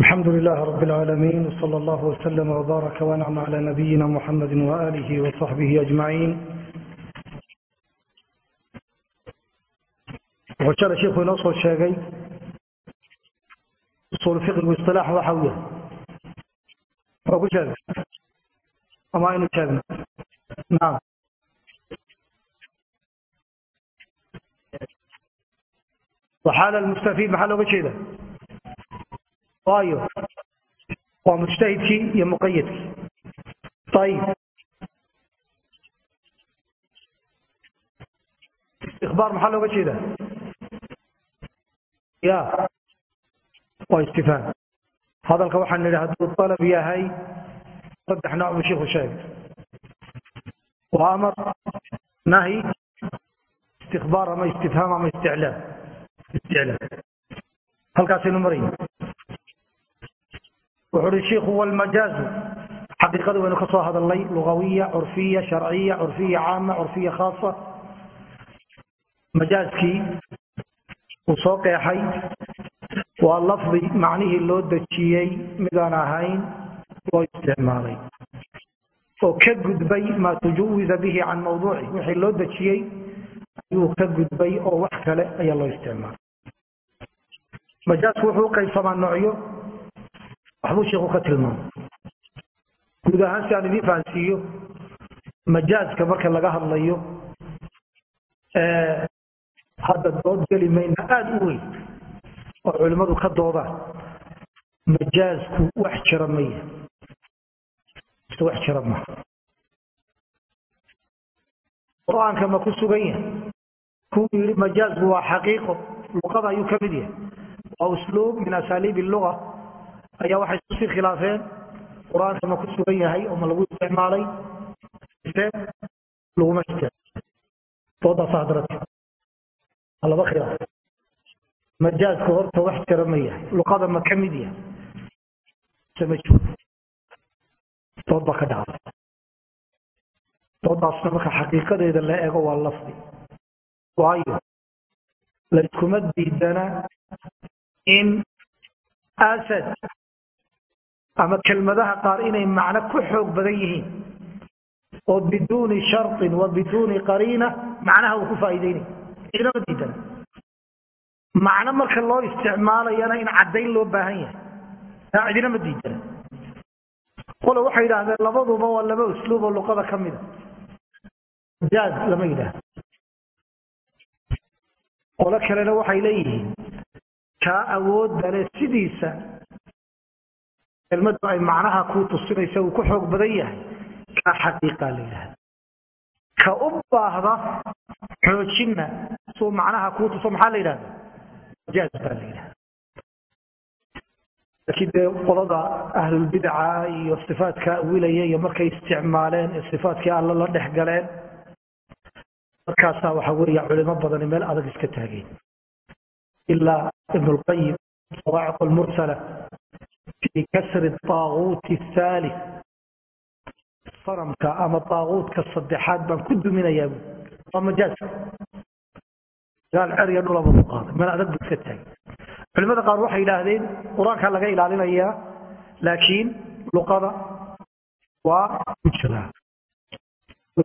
الحمد لله رب العالمين وصلى الله وسلم وبارك وانعم على نبينا محمد وآله وصحبه أجمعين wuxuu shalay sheikhu inoo soo sheegay usuul fiqigu istilaax waxa uu yahay waa ku sheegay ama aynu sheegno waayo waa mujtahidkii iyo muqayadkii ayib istikbaar maxaa looga jeedaa ya waa istifhaam hadalka waxaan nidhi hadduu dalab yahay saddex nooc buu shiiku sheegay waa amar nahy istikbaar ama istifhaam ama isticlaam isticlaam halkaasaynu marayna wuxuu uhi shiikhu walmajaazu xaqiiqada waynu ka soo hadalnay lugawiya curfiya sharciya curfiya caama curfiya khaasa majaaskii uu soo qeexay. Waa lafdi macnihii loo dejiyey midaan ahayn loo isticmaalay. Oo ka gudbay maa tujawiza bihi can mawduuci. Wixii loo dejiyey ayuu ka gudbay oo wax kale ayaa loo isticmaalay. Majaasku wuxuu qaybsamaa noocyo waxbuu sheikhu ka tilmaamay guud ahaan si aan idiin fahansiiyo majaaska marka laga hadlayo hadda dood geli mayna aada u weyn oo culimmadu ka doodaan majaasku wax jira maya. Mise wax jira maha qur'aanka ma ku sugan yahay? Kuwuu yidhi majaasku waa xaqiiqo luqada ayuu ka mid yahay. Waa usluub min asaaliib luga ayaa waxay isku sii khilaafeen qur'aanka ma ku sugan yahay oo ma lagu isticmaalay? Mise laguma isticmaal doodaasa hadarati laba khilaaf. Majaasku horta wax jira ma yahay. Luqada ma ka mid yahay. Mise ma jiro. Dood baa ka la eego waa lafdi. Waayo layskuma diidana in asad ama kelmadaha qaar inay macno ku xoog badan yihiin. oo biduuni sharطin wa biduuni qariina macnaha uu ku faa'iideynaya cidinama diidana. Macno marka loo isticmaalayana in caddayn loo baahan yahay. Taa cidinama diidana. Qole waxay yidhaahdeen labaduba waa laba usluub oo luqada ka mida jaaz lama yidhaahdo. Qolo kalena waxay leeyihiin kaa awoodda leh sidiisa kelmaddu ay macnaha kuu tusinaysa uu ku xoog badan yahay kaa xaqiiqaa la yidhaahda ka u baahda xoojinna suu macnaha kuu tuso maxaa la yidhahda majaaz baa la yidhahda laakiin dee qolada ahlulbidca iyo sifaadka awilaya iyo markay isticmaaleen ee sifaadkii alla la dhex galeen markaasaa waxa weeye culimo badani meel adag iska taageen. Ilaa ibn lqayim sawaaciq fi kasri taaguuti athaalith sanamka ama taaguutka saddexaad baan ku duminayaa bu waa majaaz dagaal cerya dhulaba ku qaaday meel adag bu iska taagay culimada qaar waxay yidhaahdeen qur'aanka laga ilaalinayaa laakiin luqada waa ku jiraa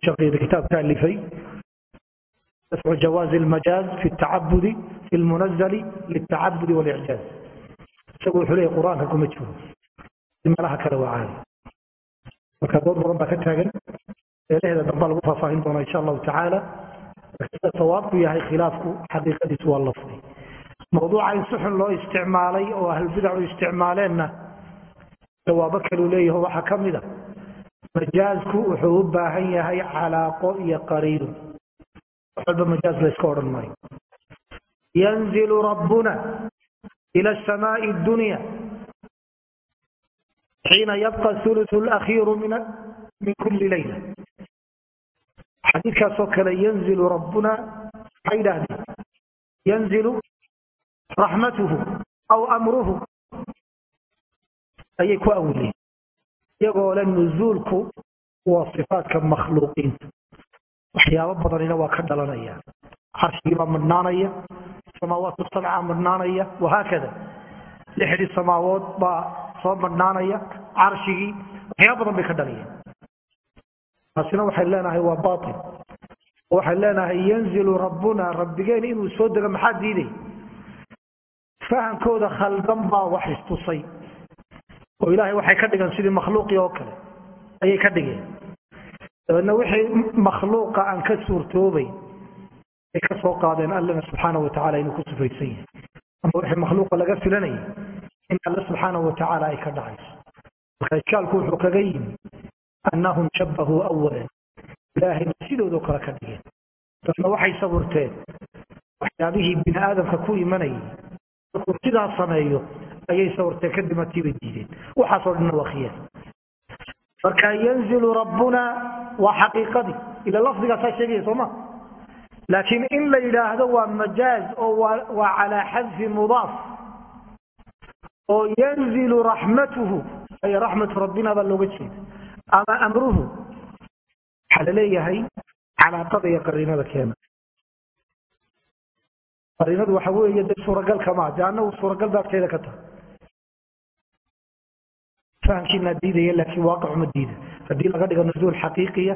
shaqeeda kitaabka alifay dafcu jawaazi almajaaz fi tacabudi fi lmunazali liltacabudi walicjaaz isagu wuxuu leeyahy qur'aanka kuma jiro. Si meelaha kale waa caadi. Marka dood badan baa ka taagan. Meelaheeda dambaa lagu faahfaahin doonaa insha allahu tacaala. Sida sawaabku yahay khilaafku xaqiiqadiisu waa lafdi. Mawduuca in si loo isticmaalay oo ahlulbidacu isticmaaleenna sawaabo kaluu leeyaho waxaa ka mid a majaazku wuxuu u baahan yahay calaaqo iyo qariino wax walba majaaz layska odhan maayo. Yanzilu rabbuna ila samaai dunya xiina yabqa thuluthu lakhiiru min kulli layla xadiidkaasoo kale yanzilu rabbuna maxay yidhaahdeen yanzilu raxmatuhu aw amruhu ayay ku awileen iyagoo le nuzuulku waa sifaadka makhluuqiinta waxyaabo badanina waa ka dhalanaya carshigii baa madhnaanaya samaawaatu sabca madhnaanaya wahaakada lixdii samaawood baa soo badhnaanaya carshigii waxyaaba badan bay ka dhaliyeen taasina waxay leenahay waa bail waxay leenahay yanzilu rabbuna rabbigeen inuu soo dego maxaa diiday fahamkooda khaldan baa wax istusay oo ilaahay waxay ka dhigeen sidii makhluuqii oo kale ayay ka dhigeen dabeedna ay ka soo qaadeen allana subxaana wa tacala inuu ku sifaysan yahay. Ama wixii makhluuqa laga filanayay in alle subxaana wa tacaala ay ka dhacayso. Marka iskaalku wuxuu kaga yimi annahum shabbahuu awalan ilaahayna sidoodoo kale ka dhigeen. Dabeedna waxay sawirteen waxyaabihii bini aadamka ku imanayay markuu sidaa sameeyo ayay sawirteen kadibna tiibay diideen. Waxaasoo dhanna waa khiyaar. Marka yanzilu rabbuna waa xaqiiqadii ila lafdigaasaa sheegaya sooma laakiin in la yidhaahdo waa majaaz oo waa calaa xadfi mudaaf oo yanzilu raxmatuhu ay raxmatu rabbina looga jeeda ama amruhu waxaa la leeyahay calaaqada iyo qariinada keena. Qariinadu waxa weeye de suuragal kamaa de annagu suuragal ba agteeda ka tahay fahamkiinaa diidaya laakiin waaqacu ma diida. Haddii laga dhigo nuzuul xaqiiqiya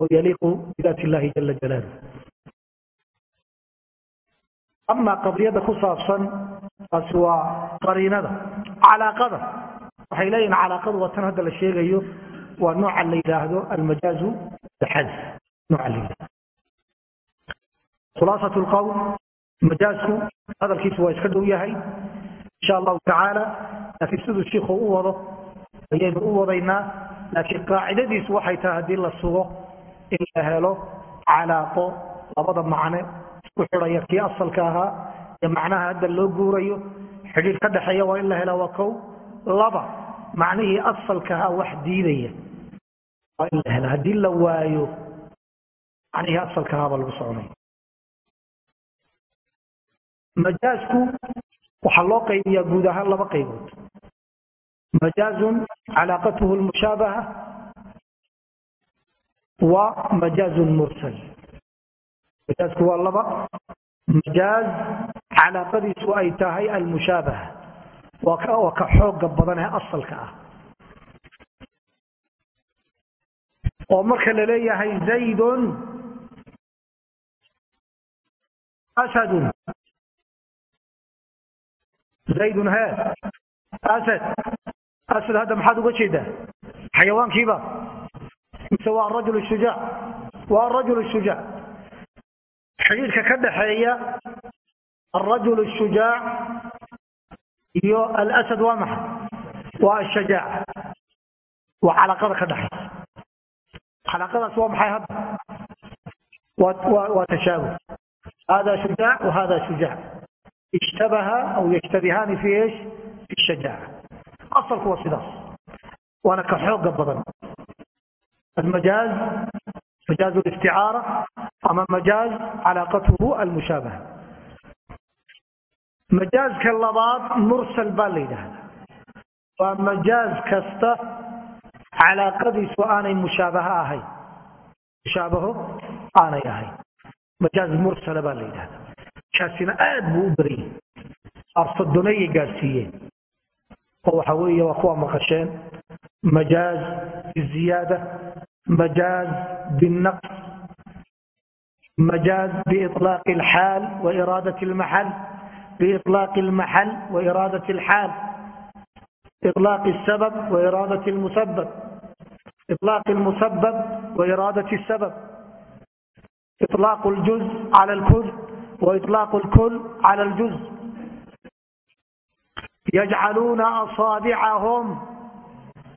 oo yaliiqu bidaat illahi jala jalaaluh amaa qadiyadda ku saabsan taasi waa qariinada calaaqada. Waxay leeyihiin calaaqadu waa tan hadda la sheegayo waa nooca la yidhaahdo almajaazu bixadf nooca la yidhahdo khulaasat lqowl majaazku hadalkiisu waa iska dhow yahay insha allahu tacaala laakiin siduu shiikhu u wado ayaynu u wadaynaa laakiin qaacidadiisu waxay tahay haddii la sugo in la helo calaaqo labada macne isku xidhaya kii asalka ahaa ee macnaha hadda loo guurayo xidhiir ka dhexeeya waa in la helaa waa kow. Laba macnihii asalka ahaa wax diidaya. Waa in la hela haddii la waayo macnihii asalka ahaa baa lagu soconaya majaazku waxaa loo qaybiyaa guud ahaan laba qaybood. Majaazun calaaqatuhu lmushaabaha wa majaazun mursal majaazku waa laba. Majaaz calaaqadiisu ay tahay almushaabaha waa ka xooga badan ee asalka ah. Oo marka la leeyahay zaydun asadun. Zaydun he asad. Asad hadda maxaad uga jeedaa? Xayawaankiiba. Mise waa arajul shujaac waa arajul shujaac xidhiirka ka dhaxeeya alrajul ashujaac iyo alasad waa maxay? Waa ashajaaca waa calaaqada ka dhexaysa calaaqadaas waa maxay hadda? Waa tashaabuh hada shujaac wa shujaac. Ishtabaha aw yashtabihaani fi ish fi shajaaca asalku waa sidaas. Waana ka xooga badan. Almajaaz مجاز الاستعارة أما مجاز علاقته المشابهة مجاز كاللبات مرسل بالي هذا ومجاز كسته علاقتي سواء مشابهة أهي مشابهه أنا أهي مجاز مرسل بالي هذا kaasina aad buu u baryay arsadonayay gaadhsiiyeen oo waxa weeye waa kuwa maqasheen majaaz biziyaada مجاز بالنقص مجاز بإطلاق الحال وإرادة المحل بإطلاق المحل وإرادة الحال إطلاق السبب وإرادة المسبب إطلاق المسبب وإرادة السبب إطلاق الجزء على الكل وإطلاق الكل على الجزء يجعلون أصابعهم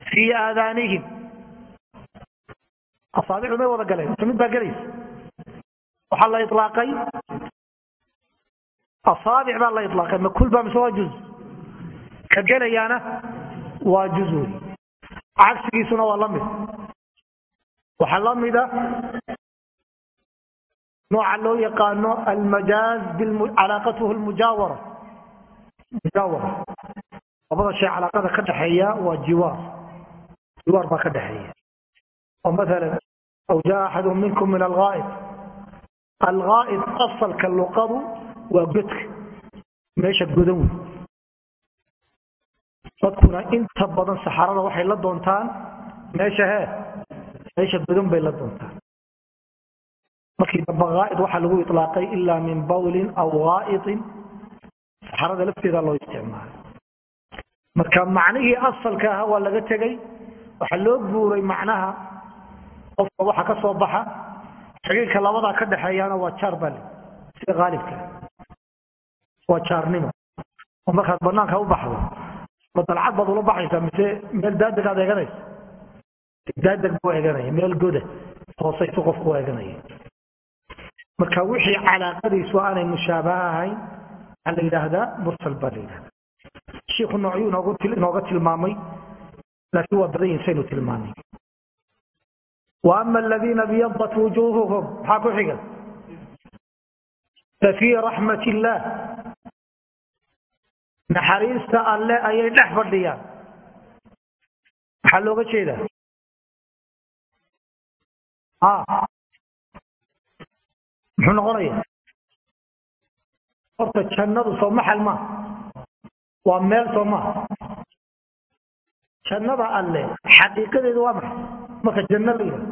في آذانهم asaabixdu may wada galeen mise mid baa gelaysa waxaa la ilaaqay asaabic baa la ilaaqay makul baa mise waa juz ka gelayaana waa juz wey cagsigiisuna waa la mid waxaa la mida nooca loo yaqaano almajaaz calaaqatuhu almujaawara mujaawara labada shay calaaqada ka dhaxeeya waa jiwaar jiwaar baa ka dhaxeeya oo maalan aw jaa axadu minkum min alghaa'id. Alghaa'id asalka luqadu waa godka meesha godan wey dadkuna inta badan saxarada waxay la doontaan meesha hee meesha godan bay la doontaan. Markii dambe haa'id waxaa lagu ilaaqay ilaa min bawlin aw haa'itin saxarada lafteeda loo isticmaalay marka macnihii asalka ahaa waa laga qofka waxa ka soo baxa xidhiirka labadaa ka dhexeeyaana waa jaar bale sida haalibka waa jaarnimo oo markaad banaanka u baxdo ma dalcad baad ula baxaysaa mise meel daadeg aad eeganaysa daadeg buu eeganaya meel goda hoosaysu qofku eeganaya. Marka wixii calaaqadiisu aanay mushaabaha ahayn waxaa la yidhaahdaa mursal baa la yidhahdaa shiikhu noocyuu inooga tilmaamay laakiin waa badan yihiin saynu tilmaanay wa ama aladiina byadat wujuuhuhum maxaa ku xiga fafii raxmat illaah naxariista alle ayay dhex fadhiyaan maxaa looga jeedaa muxuu noqonaya horta jannadu soo maxal maa waa meel soo maa jannada alle xaqiiqadeedu waa maxay marka janno la yidhahdo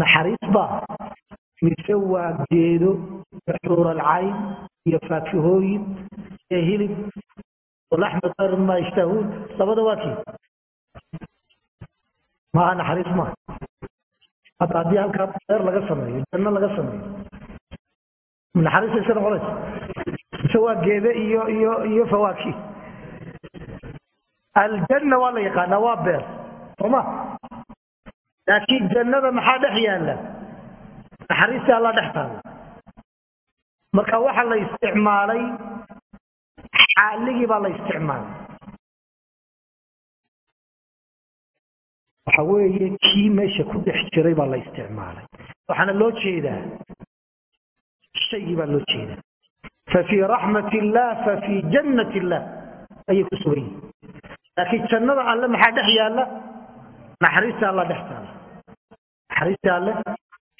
naxariis baa mise waa geedo xuur alcayn iyo faakihooyin iyo hilib walaxma dar ma yashtahuun labada waa kii. Maaha naxariis maaha hadda haddii halkaa beer laga sameeyo janno laga sameeyo. Naxariista iska noqonaysa. Mise waa geede iyo aljanna waa la yaqaanaa waa beer sooma. Laakiin jannada maxaa dhex yaalla? Naxariista alla dhex taalla marka waxaa la isticmaalay xaaligii baa la isticmaalay. Waxa weeye kii meesha ku dhex jiray baa la isticmaalay. Waxaana loo jeedaa shaygii baa loo jeedaa. Fafii raxmat illaah fafii jannat illaah ayay ku sugan yihiin laakiin jannada alle maxaa dhex yaalla? Naxariista alla dhex taalla. Naxariista alle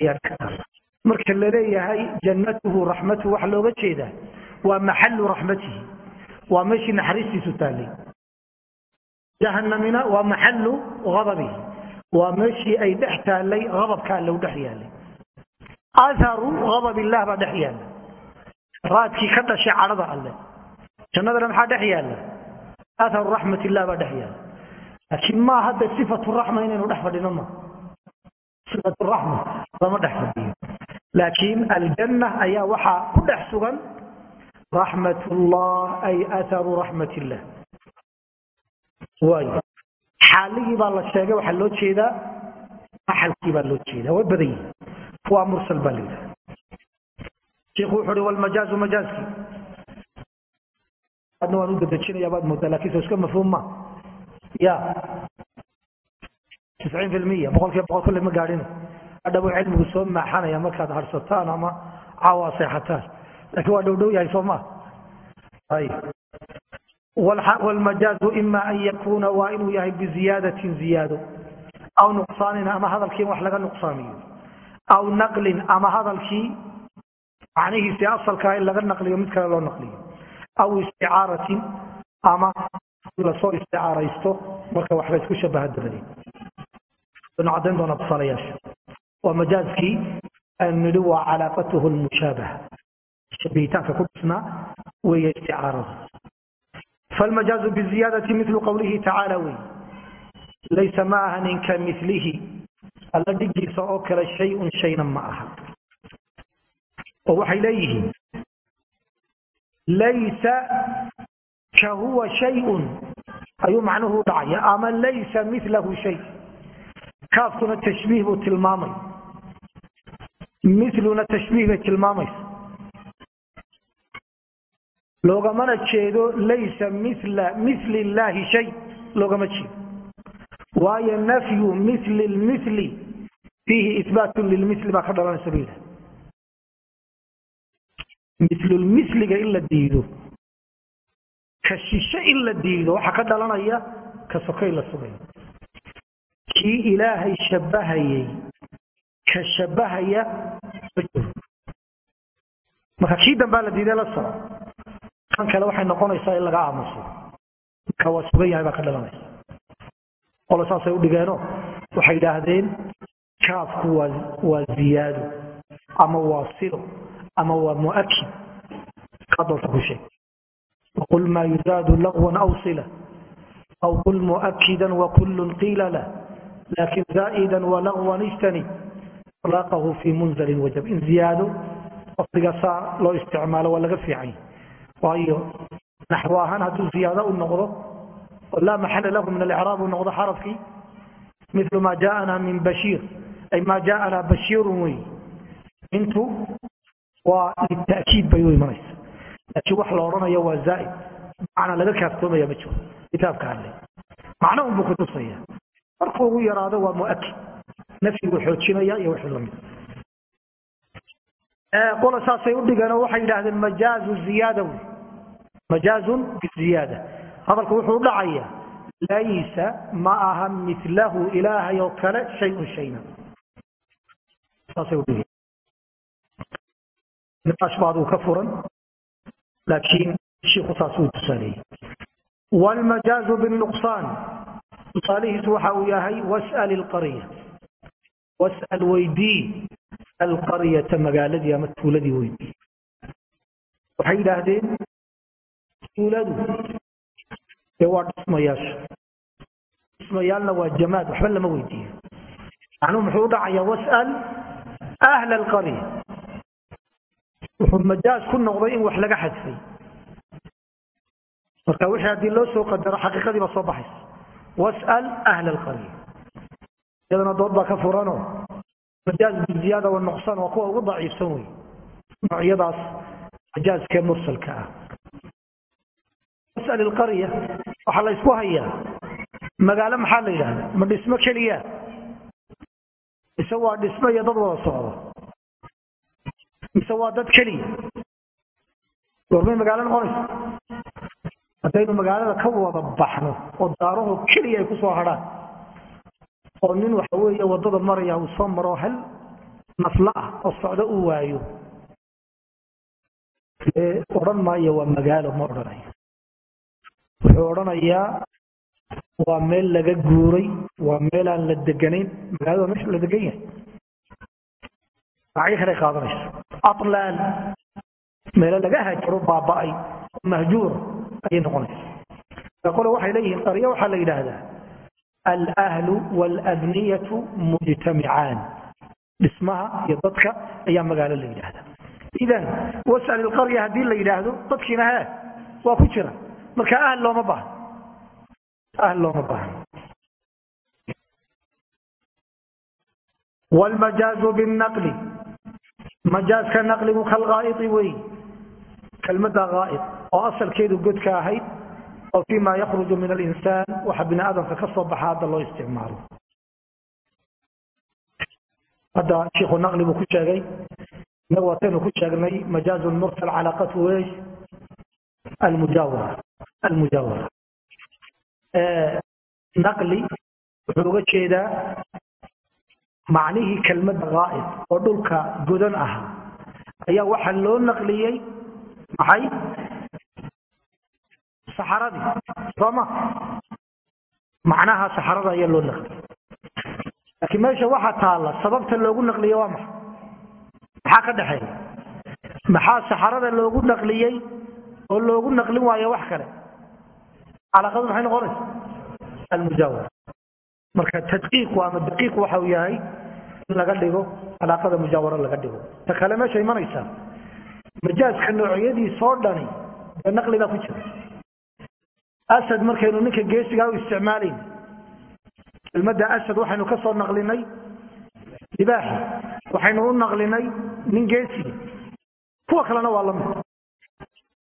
ayaa dhex taalla. Marka la leeyahay jannatuhu raxmatuhu waxa looga jeedaa waa maxallu raxmatihi. Waa meeshii naxariistiisu taallay jahannamina waa maxallu adabihi waa meeshii ay dhex taallay adabka alle u dhex yaallay atharu adab illah baa dhex yaalla. Raadkii ka dhashay cadhada alle. Jannadana maxaa dhex yaalla atharu raxmat illah baa dhex yaalla laakiin maa hadda sifatu raxma inaynu dhex fadhino ma. Sifatu raxma lama dhex fadhiyo. Laakiin aljanna ayaa waxaa ku dhex sugan raxmat ullah ay atharu raxmat illah waay xaaligii baa la sheegay waxaa loo jeedaa maxalkii baa loo jeedaa way badan yihiin waa mursal baa la yidhaha shiikhu wuxuu uhi walmajaazu majaaskii adna waan u dadejinaya baad moodaa laakiin soo iska mafhuum ma. Ya. Tisciin fi lmiya boqolkiiba boqol kolle ma gaadhina hadhabu cilmigu soo maaxanaya markaad harsataan ama caawa seexataan. Laakiin waa dhowdhow yahay soo maa ayib wlmajaazu ima an yakuuna waa inuu yahay biziyaadatin ziyaado. Aw nuqsaanin ama hadalkii wax laga nuqsaamiyo. Aw naqlin ama hadalkii macnihiisii asalkaa in laga naqliyo mid kale loo naqliyo aw isticaaratin ama la soo isticaaraysto marka waxba isku shabaha dabadeed waynu caddayn doonaa tusaalayaasha waa majaazkii aynu nidhi waa calaaqatuhu lmushaabaha shabihitaanka ku dhisnaa weeye isticaarada falmajaazu biziyaadati milu qowlihi tacaala wey laysa ma ahanin ka milihi alla dhigiisa oo kale shay un shayna ma aha oo waxay leeyihiin laysa kahuwa shayun. Ayuu macnuhu u dhacaya. Ama laysa milahu shay. Kaafkuna tashbiih buu tilmaamaya miluna tashbiih bay tilmaamaysa. Loogamana jeedo laysa mila mil illaahi shay. Loogama jeedo. Waayo nafyu mil lmili fiihi ibaat lilmil baa milulmiliga in la diido. Ka shishe in la diido waxaa ka dhalanaya ka sokay la sugayo. Kii ilaahay shabbahayay ka shabbahaya ma jiro. Marka kii dambaa la diiday la soco kan kale waxay noqonaysaa in laga aamuso. Marka waa sugan yahay baa ka dhalanaysa. Qolo saasay u dhigeenoo waxay idhaahdeen kaafku waa ziyaado ama waa silo ama waa muakid doonta ku sheeg waqul maa yuzaadu lagwan aw sila aw qul muakidan wakullun qiila lah laakin zaa'idan walagwan ijtanib ilaaqahu fii munzalin wajab in ziyaado lafdiga saa loo isticmaalo waa laga fiicanya waayo naxwo ahaan hadduu ziyaado u noqdo oo laa maxala lahu min alicraab uu noqdo xarafkii milu ma jaana min bashiir ay ma jaana bashiirun wey intu waa litaakiid bay u imanaysa laakiin wax la odhanayo waa zaaid. Macna laga kaaftoomaya ma jiro. Kitaabka alle macno unbuu kutusaya markuu ugu yaraado waa muakid nafyigu xoojinaya iyo wixii la mid qola saasay u dhigeen oo waxay yidhaahdeen majaazu ziyaada wey. Majaazun biziyaada. Hadalku wuxuu u dhacayaa laysa ma aha milahu ilaahay oo kale shayun shayna. Saasay u dhigeen niqaash ba aduu ka furan laakiin shiiku saas uu tusaaleeyey wlmajaazu binuqsaan tusaalihiisu waxa uu yahay was'al ilqarya was'al weydii alqaryata magaaladii ama tuuladii weydii waxay yidhaahdeen tuuladu dee waa dhismayaasha dhismayaalna waa jamaad waxba lama weydiiyo macnuhu muxuu u dhacayaa was'al ahla alqarya wuxuu majaaz ku noqday in wax laga xadfay. Marka wixii haddii loo soo qadaro xaqiiqadii baa soo baxaysa. Was'al ahla alqarya iyadana dood baa ka furanoo majaaz biziyaada wanuqsaan waa kuwa ugu daciifsan wey noocyadaas majaazkee mursalka ah. Was'al ilqarya waxaa la hayaa. Magaalo maxaa la yidhaahdaa? Ma dhismo keliya? Mise waa dhismo iyo dad wada socdo mise waa dad keliya goormay magaalo noqonaysa haddaynu magaalada ka wada baxno oo daarahoo keliya ay ku soo hadhaan oo nin waxa weeye waddada maraya uu soo maro hal nafla ah oo socdo uu waayo dee odhan maayo waa magaalo ma odhanayo wuxuu odhanayaa waa meel laga guuray waa meel aan la deganayn magaalada waa meesha la degan yahay magacyo kale qaadanaysa atlaal meelo laga hajaro baaba'ay. Mahjuura ayay noqonaysa qole waxay leeyihiin qaryo waxaa la yidhaahdaa alahlu waalabniyatu mujtamicaan dhismaha iyo dadka ayaa magaalo la yidhaahdaa idan wasal ilqarya haddii la yidhaahdo dadkiina hee waa ku jira. Marka ahl looma baahno ahl looma baahno wlmajaazu binnaqli majaazka naqligu kalghaa'iti wey kelmadda ghaa'id oo asalkeedu godka ahayd oo fii ma yakhruju min alinsaan waxa bini aadamka ka soo baxa hadda loo isticmaalo. Hadda shiikhu naqli buu ku sheegay inagu wataynu ku sheegnay majaazun mursal calaaqatu weesh almujaawara almujaawara. Naqli wuxuu uga jeedaa macnihii kelmadda ghaa'id oo dhulka godan ahaa ayaa waxaa loo naqliyey maxay? Saxaradii. Sooma macnaha saxarada ayaa loo naqliyey. Laakiin meesha waxaa taalla sababta loogu naqliye waa maxay? Maxaa ka dhexeeya? Maxaa saxarada loogu naqliyey oo loogu naqlin waayo wax kale? Calaaqadu maxay noqonaysa almujaawara marka tadqiiqu ama daqiiqu waxa uu yahay in laga dhigo calaaqada mujaawara laga dhigo. Ta kale meesha imanaysaa majaaska noocyadiisoo dhani dee naqli baa ku jira. Asad markaynu ninka geesigaa u isticmaalayna kelmadda asad waxaynu ka soo naqlinay libaaxi waxaynu u naqlinay nin geesiga kuwa kalena waa la mid.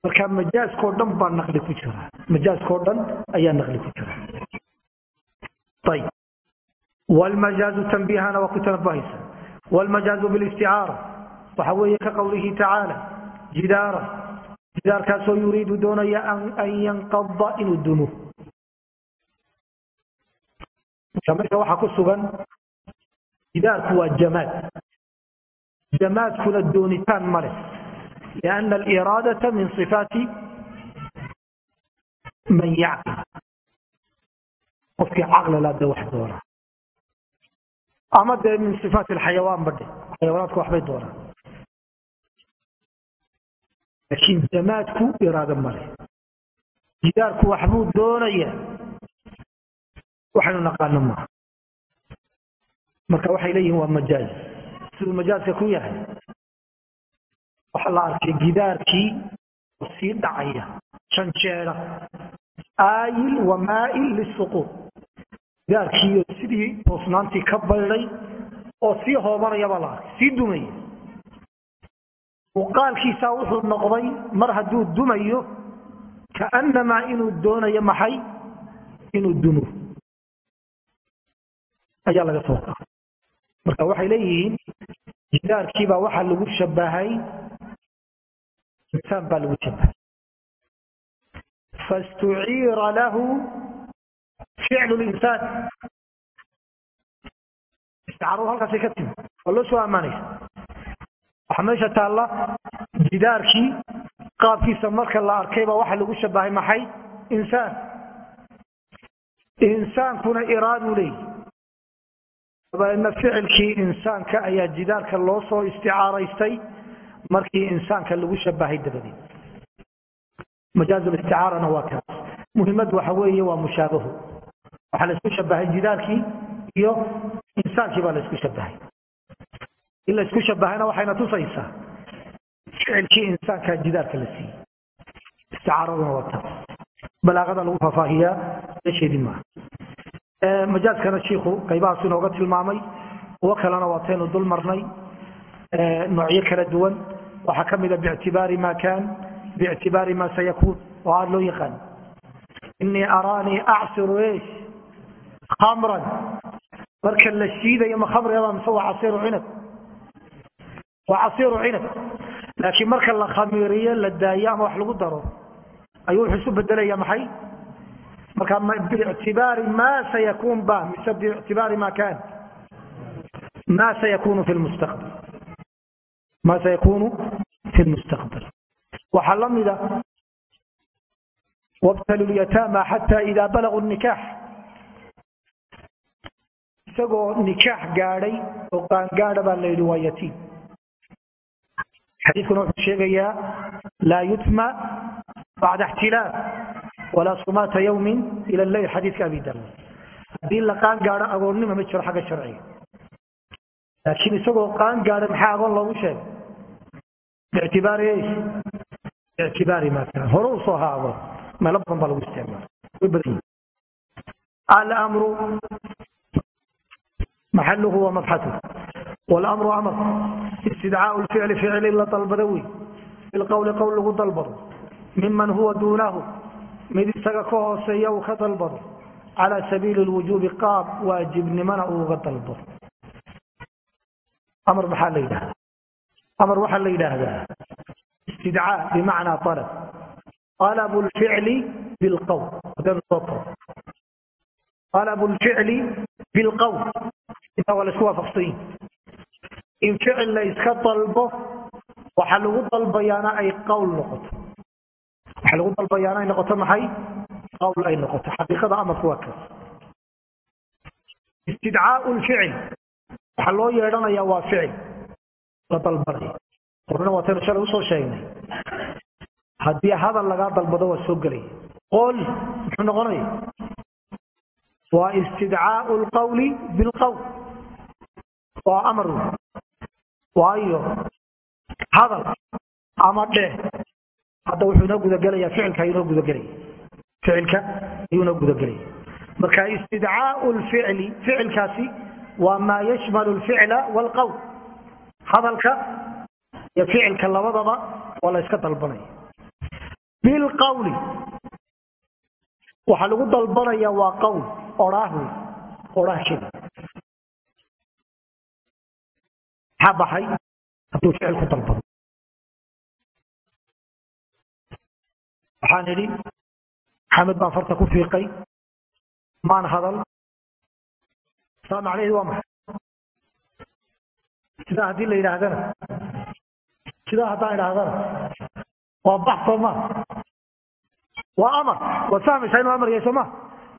Marka majaaskoo dhan baa naqli ku jira majaaskoo dhan ayaa naqli ku jira. Ayb wlmajaazu tanbiihana waa ku tanabahaysa wlmajaazu bilisticaara waxa weeye ka qowlihi tacaala jidaara jidaarkaasoo yuriidu doonaya an yanqada inuu dumo waxaa ku sugan jidaarku waa jamaad jamaadkuna doonitaan ma leh lianna aliraadata min sifaati man yacqil qofkii caqlila dee wax doonaa ama dee min sifaat alxayawaan badhe xayawaanaadku waxbay doonaan. Laakiin jamaadku iraado male jidaarku waxbuu doonayaa waxaynu naqaano maaha marka waxay leeyihiin waa majaaz. Siduu majaaska ku yahay? Waxaa la arkay gidaarkii sii dhacaya janjeeda aayil wa maa'il lisuquud gidaarkiiyo sidii toosnaantii ka baydhay oo sii hoobanaya baa la arkay sii dumaya muuqaalkiisaa wuxuu noqday mar hadduu dumayo kaannamaa inuu doonayo maxay inuu dumo ayaa laga soo qaaday marka waxay leeyihiin jidaarkiibaa waxaa lagu shabahay insaan baa lagu shabahay. Fastuciira lahu ficlu linsaan isticaaradu halkaasay ka timi oo loo soo ammaanaysa waxaa meesha taalla jidaarkii qaabkiisa marka la arkayba waxaa lagu shabahay maxay insaan insaankuna iraaduu leeyahy dabeedna ficilkii insaanka ayaa jidaarka loo soo isticaaraystay markii insaanka lagu shabahay dabadeed majaazulisticaarana waa kaas muhimmadu waxa weeye waa mushaabahu waxaa laysku shabahay jidaarkii iyo insaankii baa laysku shabahay in laysku shabahayna waxayna tusaysaa ficilkii insaanka jidaarka la siiyey. Isticaaraduna waa taas. Balaaqada lagu faahfaahiyaa meesheedii maaha. Majaaskana shiikhu qaybahaasu inooga tilmaamay kuwo kalena waataynu dul marnay. Noocyo kala duwan. Waxaa ka mida bictibaari ma kaan bictibaari ma sayakuun oo aad loo yaqaan. Inii araanii acsiru eesh khamran. Marka la shiidayo ma khamrigaba mise waa casiiru cinab waa casiiru cinab laakiin marka la khamiiriyo la daayo ama wax lagu daro ayuu wuxuu isu bedelaya maxay? Marka bictibaari ma sayakuun ba mise bictibaari ma kaan? Ma sayakunu fi lmustaqbal ma sayakunu fi lmustaqbal waxaa la mida wabtalu lyataama xata ida balaguu nikaax isagoo nikaax gaadhay oo qaangaadha baa la yidhi waa yatiim. Xadiikuna wuxuu sheegayaa laa yutma bacda ixtilaam walaa sumaata yawmin ila leyl xadiidka abi daawuud haddii la qaan gaadho agoonnima ma jiro xagga sharciga. Laakiin isagoo qaan gaadha maxaa agoon loogu sheegay? Biictibaari eesh biictibaari maa kaan hore u soo haa agoon. Meelo badan baa lagu isticmaala way badan yihiin alamru maxaluhu wa mabxatuhu wاlamru amr. Istidcaau lficli ficli la dalbado wey bilqowli qowl lagu dalbado. Miman huwa duunahu. Mid isaga ka hooseeya uu ka dalbado. Cala sabiili lwujuubi qaab waajibnimana uu uga dalbado amar maxaa la yidhahdaa? Amar waxaa la yidhaahdaa istidcaa bimacnaa alab alabu lficli bilqowl haddaynu soo koro alabu lficli bilqowl waa la isku waafaqsan yihi in ficil la iska dalbo waxaa lagu dalbayaana ay qowl noqoto. Waxaa lagu dalbayaana ay noqoto maxay? Qowl ay noqoto. Xaqiiqada amarku waa kaas. Istidcaau lficil waxaa loo yeedhanayaa waa ficil. La dalbanaya horena waataynu shalay u soo sheegnay. Haddii hadal lagaa dalbado waa soo gelaya qol muxuu noqonaya waa istidcaau lqawli bilqowl waa amar waayo hadal ama dheh hadda wuxuu inoo gudagelayaa ficilka inoo gudagelaya ficilka ayuu inoo gudagelaya marka istidcaau lficli ficilkaasi waa maa yashmalu lficla waalqowl hadalka iyo ficilka labadaba waa la dalbanaya bilqawli waxaa lagu dalbanaya waa qowl oraah wey oraah keda maxaa baxay. Hadduu ficil ku dalbado. Waxaan idhi maxamed baan farta ku fiiqay. Maan hadal. Saa macnaheedu waa maxay? Sidaa haddii la yidhaahdana. Sidaa haddaan idhaahdana waa bax soo maa waa amar. Waad fahmaysaa inuu amar yahay soo ma?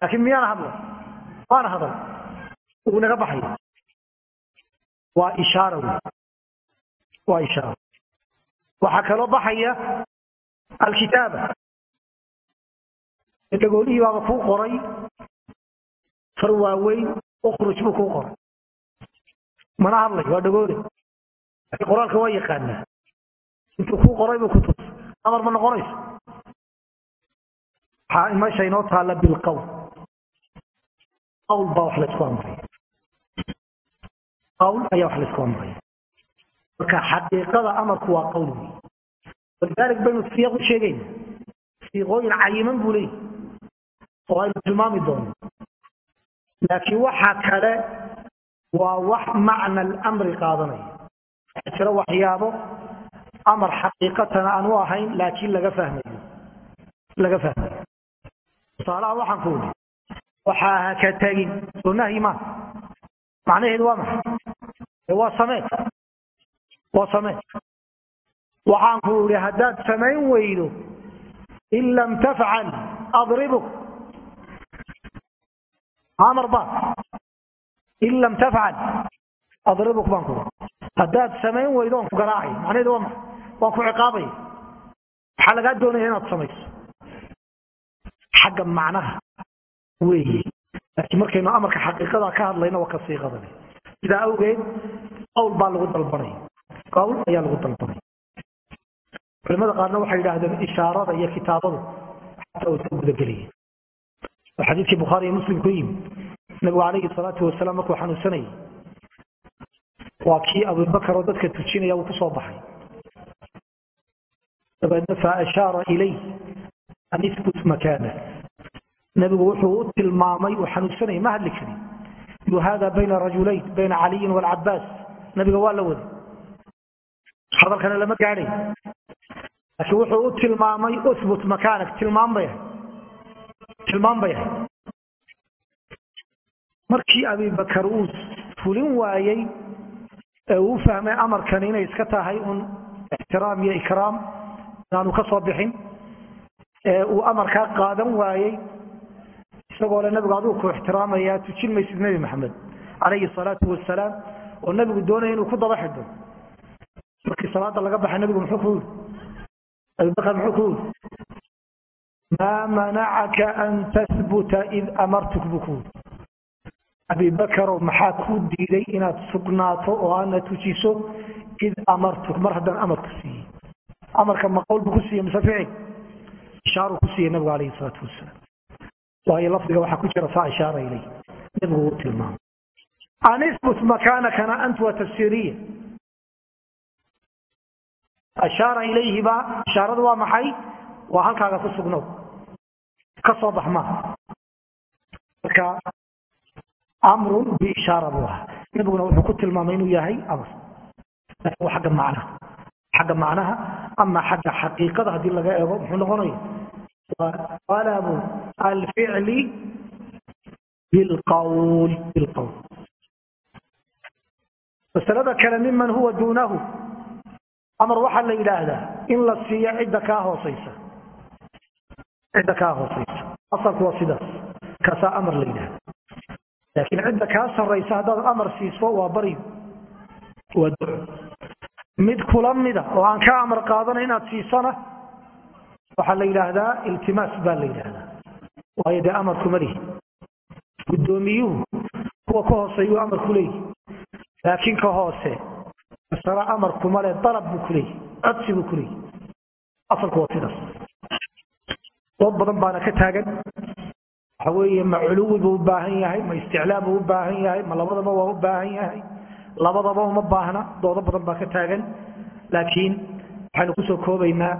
Laakiin miyaana hadla? Waana hadal. Uu naga baxaya waa ishaara wey waa ishaara waxaa kaloo baxaya alkitaaba dhagoolihii baaba kuu qoray. Far waaweyn ukhruj buu kuu qoray. Mana hadlay waa dhagoole laakiin qoraalka waa yaqaanaa. Intuu kuu qoray buu ku tus. Amar ma noqonayso? Meesha inoo taalla bilqowl qowl baa wax laysku amraya qowl ayaa wax laysku amraya marka xaqiiqada amarku waa qowl wey walidalik baynu siiq u sheegayna siiqooyin cayiman buu leeyahy oo aynu tilmaami doono. Laakiin waxa kale waa wax macna alamri qaadanaya. Waxaa jira waxyaabo amar xaqiiqatana aan u ahayn laakiin laga fahmayo. Laga fahmayo. Tusaalaha waxaan ku idhi waxaa ha ka tegin soo nahyi maa macnaheedu waa maxay waa samee. Waa samee. Waxaan ku idhi haddaad samayn weydo in lam tafcal adribuk. Amar ba in lam tafcal adribuk baan ku haddaad samayn weydo waan ku garaacay. Macnaheedu waa maxay? Waan ku ciqaabaya waxaa lagaa doonaya inaad samayso. Xagga macnaha weeye. Laakiin markaynu amarka xaqiiqada ka hadlayna waa ka siiqada leh sidaa awgeed qowl baa lagu dalbanaya qowl ayaa lagu dalbanaya culimada qaarna waxay yidhaahdeen ishaarada iyo kitaabadu xataa way soo gudagelayeen oo xadiidkii bukhaari iyo muslim ku yimid. Nabigu calayhi salaatu wasalaam markuu xanuunsanayay waa kii abubakar oo dadka tujinaya uu ku soo baxay. Dabeedna fa ashaara ilayh an ihbut makaana. Nabigu wuxuu u tilmaamay uu xanuunsanayay ma hadli karin yu hada bayna rajulayn bayna caliyin waalcabaas nabiga waa la waday hadalkana lama gaadhay laakiin wuxuu u tilmaamay uhbut makaanak tilmaam bay ahay markii abibakar uu fulin waayey ee uu fahmay amarkan inay iska tahay un ixtiraam iyo ikraam inaanu ka soo bixin ee uu waayey isagoo le nabigu aduu ku ixtiraamayaa tujin maysid nebi maxamed calayhi salaatu wasalaam oo nabigu doonaya inuu ku daba xidho. Markii salaada laga baxay nabigu muxuu ku yidhi abibakar muxuu ku yidhi maa manacaka an tahbuta id amartuk buu ku yidhi. Abibakarow maxaa kuu diiday inaad sugnaato oo aadna tujiso? Id amartuk mar haddaan amarku siiyey. Amarka ma qowl buu ku siiye mise ficil ishaaru ku siiyey nabigu calayhi salaatu wasalaam waayo lafdiga waxaa ku jira fa ishaara ilay. Nabigu uu tilmaamay. An ihbut makaanakana ant waa tafsiiriya ashaara ilayhi baa ishaaradu waa maxay? Waa halkaaga ku sugnow. Ka soo bax maaha marka amrun biishaara buu ahaa. Nabiguna wuxuu ku tilmaamay inuu yahay amar laakiin macnaha xagga macnaha ama xagga xaqiiqada haddii laga eego muxuu noqonaya talabu alficli bilqawl bilqawl masalada kale miman huwa duunahu amar waxaa la yidhaahdaa in la siiyo cidda kaa hoosaysa cidda kaa hoosaysa asalku waa sidaas kaasaa amar la yidhahda laakiin cidda kaa sarraysa haddaad amar siiso waa baryo waa duco mid kula mida waxaa la yidhaahdaa iltimaas baa la yidhaahdaa. Waayo dee amarkuma lihi. Guddoomiyuhu kuwa ka hooseeyuu amar ku leeyihi laakiin ka hoose isana amarkuma le dalab buu ku leeyihi codsi buu ku leeyihi asalku waa sidaas. Dood badan baana ka taagan. Waxa weeye ma culuwi buu u baahan yahay ma isticlaam buu u baahan yahay ma labadaba waa u baahan yahay. Labadaba uma baahna. Doodo badan baa ka taagan. Laakiin waxaynu ku soo koobaynaa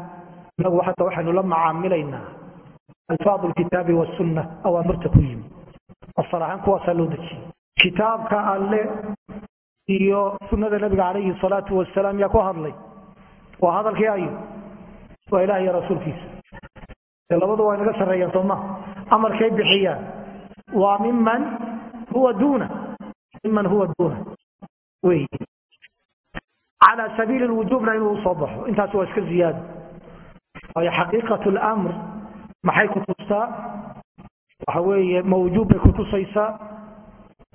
inagu hadda waxaynu la macaamilaynaa alfaadu lkitaabi wasunna awaamirta ku yimi asal ahaan kuwaasaa loo dejiyey kitaabka alle iyo sunnada nabiga calayhi salaatu wasalaam yaa ku hadlay. Waa hadalkii ayo waa ilaah iyo rasuulkiisa. Dee labadu waa inaga sarreeyaan sooma amarkay bixiyaan. Waa miman huwa duuna. Miman huwa duuna. Wey. Calى sabiili lwujuubna inuu u soo baxo. Intaas waa iska ziyaado waayo xaqiiqat lamr maxay ku tustaa waxa weeye mawjuub bay ku tusaysaa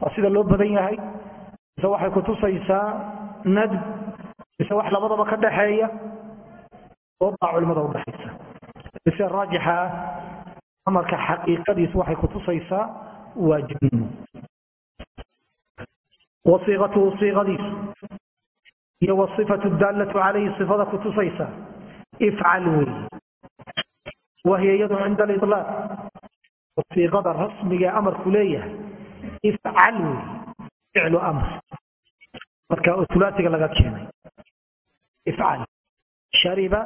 waa sida loo badan yahay. Mise waxay ku tusaysaa nadb mise wax labadaba ka dhaxeeya doodaa culimada udhaxaysa mise raajixa ah amarka xaqiiqadiisu waxay ku tusaysaa waajibnimo. Wasiiqatuhu siiqadiisu iyo wasifatu daallatu calayhi sifada ku tusaysa ifcal weeye wahiya iyadu cinda aliطlaaq wasiiqada rasmiga amarku leeyahay ifcal weeye ficlu amr marka ulaasiga laga keenay ifcal shariba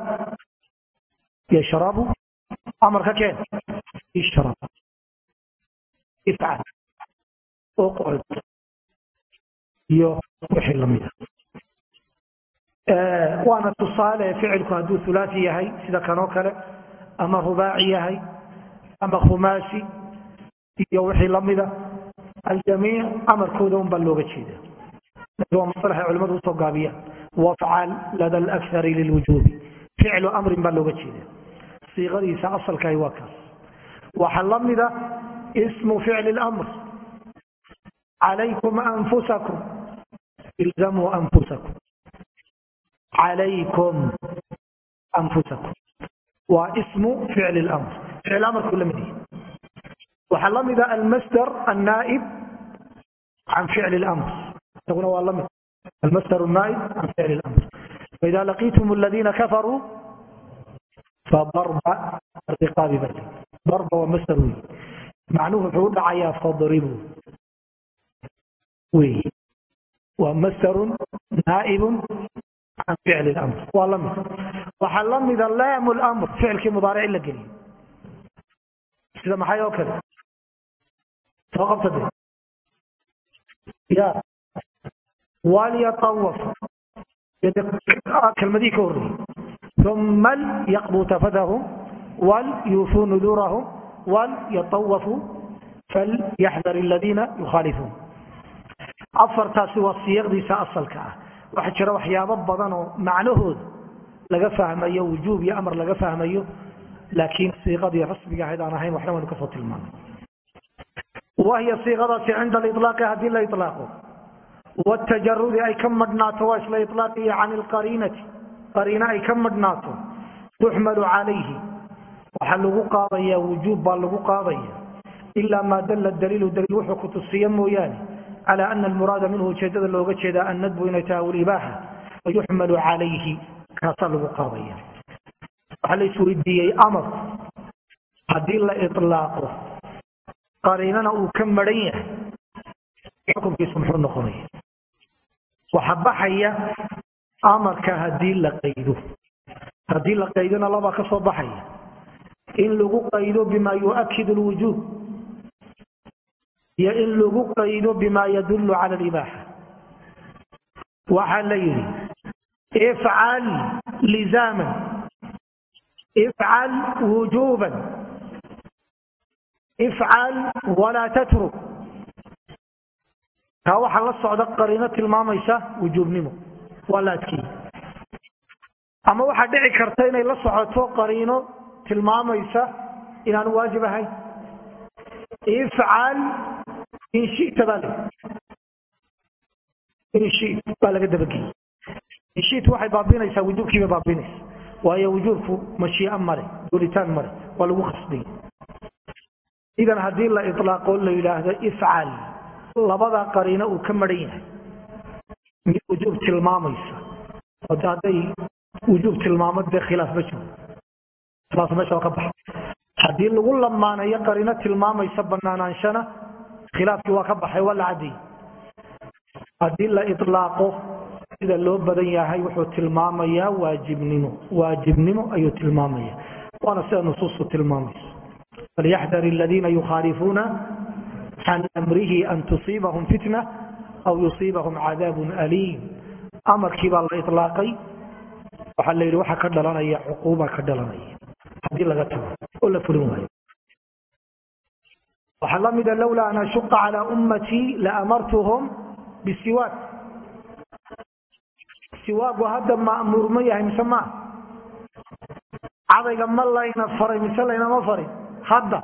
yashrabu amarka keen ishrab ifcal uqcud iyo wixii lamida waana tusaale ficilku hadduu ulaai yahay sida kanoo kale ama rubaaci yahay ama khumaasi iyo wixii lamida aljamiic amarkooda un baa looga jeeda. Waa masalaxay culimadu u soo gaabiyaan wafcal lada alakari lilwujuubi. Ficlu amrin baa looga jeeda. Siiqadiisa asalkahi waa kaas. Waxaa la mida ismu ficli lamr calaykum anfusakum. Ilzamuu anfusakum calaykum anfusakum waa ismu ficli lamr ficl amarku la mid yahay waxaa la mida almasdar annaaib can ficli lamr isaguna waa la mid almasdar naaib can ficli lamr faida laqiitum aladiina kafaruu fadarba riqaabi bali darba waa masdar wey macnuhu wuxuu u dhacayaa fadribuu wey waa masdarun naaibun can ficli lamr waa la mid. Waxaa la mida laamu lamr ficilkii mudaaric in la geliyo sida maxay oo kale? Soo qabta de ya. Walyatawaf kelmadihii ka horreeyey uma lyaqduu tafadahum walyuufuu nudurahum walyatawafuu falyaxdar aladiina yukhaalifuun afartaasi waa siyaqdiisa asalka ah waxaa jira waxyaabo badan oo macnahooda laga fahmayo wujuub iyo amar laga fahmayo laakiin siiqadii rasmiga ahayd aan ahayn waxna waynu ka soo tilmaanay wahiya siiqadaasi cinda aliطlaaqi haddii la ilaaqo watajarudi ay ka madhnaato waa isla ilaaqiya can ilqariinati qariina ay ka madhnaato tuxmalu calayhi. Waxaa lagu qaadaya wujuub baa lagu qaadaya. Ilaa maa dalla daliilu daliil wuxuu ku tusiya mooyaane cala ana almuraada minhu ujeedada looga jeedaa annadbu inay tahay walibaaxa fayuxmalu calayhi kaasaa lagu qaadaya waxaa la isweydiiyey amarku haddii la ilaaqo qariinana uu ka maran yahay xukunkiisu muxuu noqonaya waxa baxaya amarka haddii la qaydo haddii la qaydona labaa ka soo baxaya in lagu qaydo bima yuakid lwujuub iyo in lagu qaydo bima yadullu cala libaaxa waxaa la yidhi ifcal lizaaman ifcal wujuuban ifcal walaa tatruk. Taa waxaa la socda qariino tilmaamaysa wujuubnimo waa ama waxaa dhici karta inay la socoto qariino tilmaamaysa inaanu waajib ahayn. Ifcal in shita baa in shit baa laga dabageyey in shit waxay baabinaysaa wujuubkiibay baabinaysa waayo wujuubku mashii'a male dulitaan male waa lagu khasbay idan haddii la ilaaqo la yidhaahdo ifcal. Labada qariino uu ka maran yahay. Mid wujuub tilmaamaysa. Oo de hadday wujuub tilmaamo dee khilaaf ma jiro. Khilaaf meesha waa ka baxa haddii lagu lamaanayo qariino tilmaamaysa khilaafkii waa ka baxay waa la caddeeyey haddii la ilaaqo sida loo badan yahay wuxuu tilmaamayaa waajibnimo. Waajibnimo ayuu tilmaamaya waana sida nusuustu tilmaamayso. Falyaxdar aladiina yukhaalifuuna can amrihi an tusiibahum fitna aw yusiibahum cadaabun aliim. Amarkii baa la ilaaqay waxaa la yidhi waxa ka dhalanaya cuquuba ka dhalanaya. Haddii laga tago oo la fulin waayo waxaa la mida lowlaa an ashuqa calaa ummatii laamartuhum bisiwaak. Siwaagu hadda ma'muur ma yahay mise maa cadayga ma layna faray mise laynama farin hadda.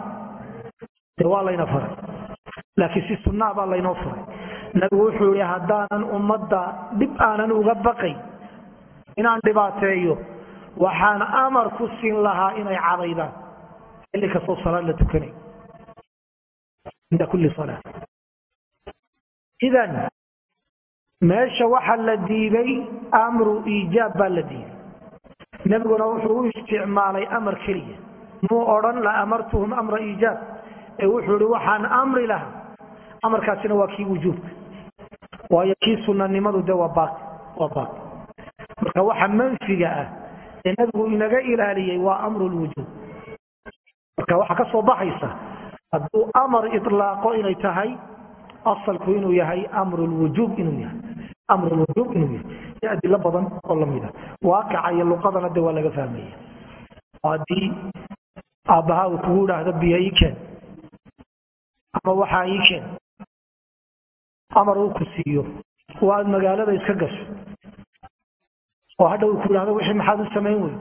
De waa layna faray. Laakiin si sunnaa baa laynoo faray. Nabigu wuxuu yihi haddaanan ummadda dhib aanan uga baqay inaan dhibaateeyo waxaan amar ku siin lahaa inay cadaydaan. Xilli kastoo salaad la tukanay cinda kulli salaa idan meesha waxa la diiday amru iijaab baa la diiday nebiguna wuxuu u isticmaalay amar keliya muu odhan la amartuhum amra iijaab ee wuxuu ihi waxaan amri lahaa amarkaasina waa kii wujuubka waayo kii sunanimadu de waa baaqi waa baaqi marka waxa manfiga inaga ilaaliyey waa soo baxaysa hadduu amar ilaaqo inay tahay asalku inuu yahay amru lwujuub inuu yahay. Amru lwujuub inuu yahay. Iyo adilo badan oo lamida waaqica iyo luqadana de waa laga fahmaya. Haddii aabbaha uu kugu idhaahdo biyo ii keen ama waxaa ii keen amar uu ku siiyo oo aad magaalada iska gasho oo hadha uu ku idhahdo wixii maxaad u samayn weyd.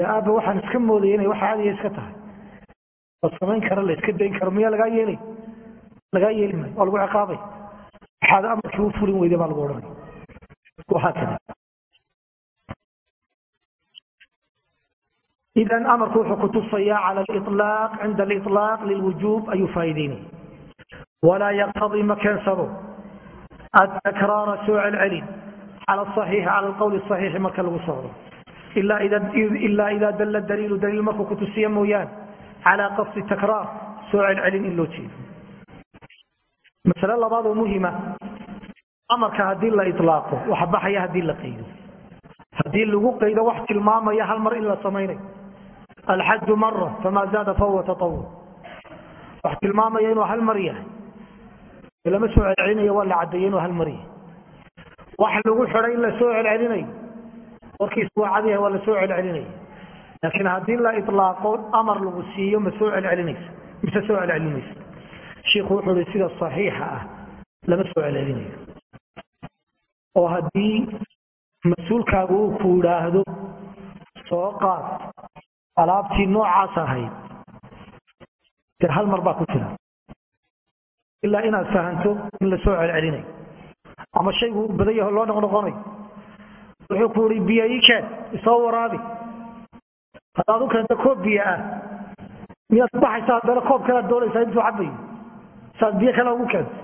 Ee aabba waxaan iska moodaya inay wax caadiya iska tahay la samayn kara la iska dayn karo miyaa lagaa yeelay? Lagaa yeeli maayo waa lagu ciqaabay waxaad amarkii u fulin weyday baa lagu odhanaya wahaakada idan amarku wuxuu ku tusayaa cala aliطlaaq cinda aliطlaaq lilwujuub ayuu faa'iideynaya walaa yaqtadii ma keensado. Atakraara soo celcelin. Cala asaxiixi cala alqowli asaxiixi marka lagu socdo. Ilaa ida dalla daliilu daliil markuu ku tusiya mooyaane calaa qasdi takraar soo celcelin in loo jeedo masale labaad oo muhima amarka haddii la ilaaqo waxa baxaya haddii la qaydo haddii lagu qaydo wax tilmaamaya hal mar in la samaynayo alxaju mara famaa zaada fahuwa taawur wax tilmaamaya inuu hal mar yahay lama soo celcelinayo waa la caddeeye inuu hal mar yahay wax lagu xiday in laakiin haddii la ilaaqo amar lagu siiyo ma soo celcelinaysa. Mise soo celcelinaysa. Shiikhu wuxuu ihi sida saxiixa ah lama soo celcelinayo. Oo haddii mas'uulkaagu uu ku idhaahdo soo qaad alaabtii noocaas ahayd dee hal mar baa ku filan ilaa inaad fahanto in la soo celcelinayo. Ama shaygu u badan yaho loo noqnoqonayo. Wuxuu ku ihi biyo ii keen isoo waraabi haddaad u keento koob biyo ah miyaad ku baxaysaa haddana koob kalead doonaysaa intuu cabayo saad biyo kale ugu keento.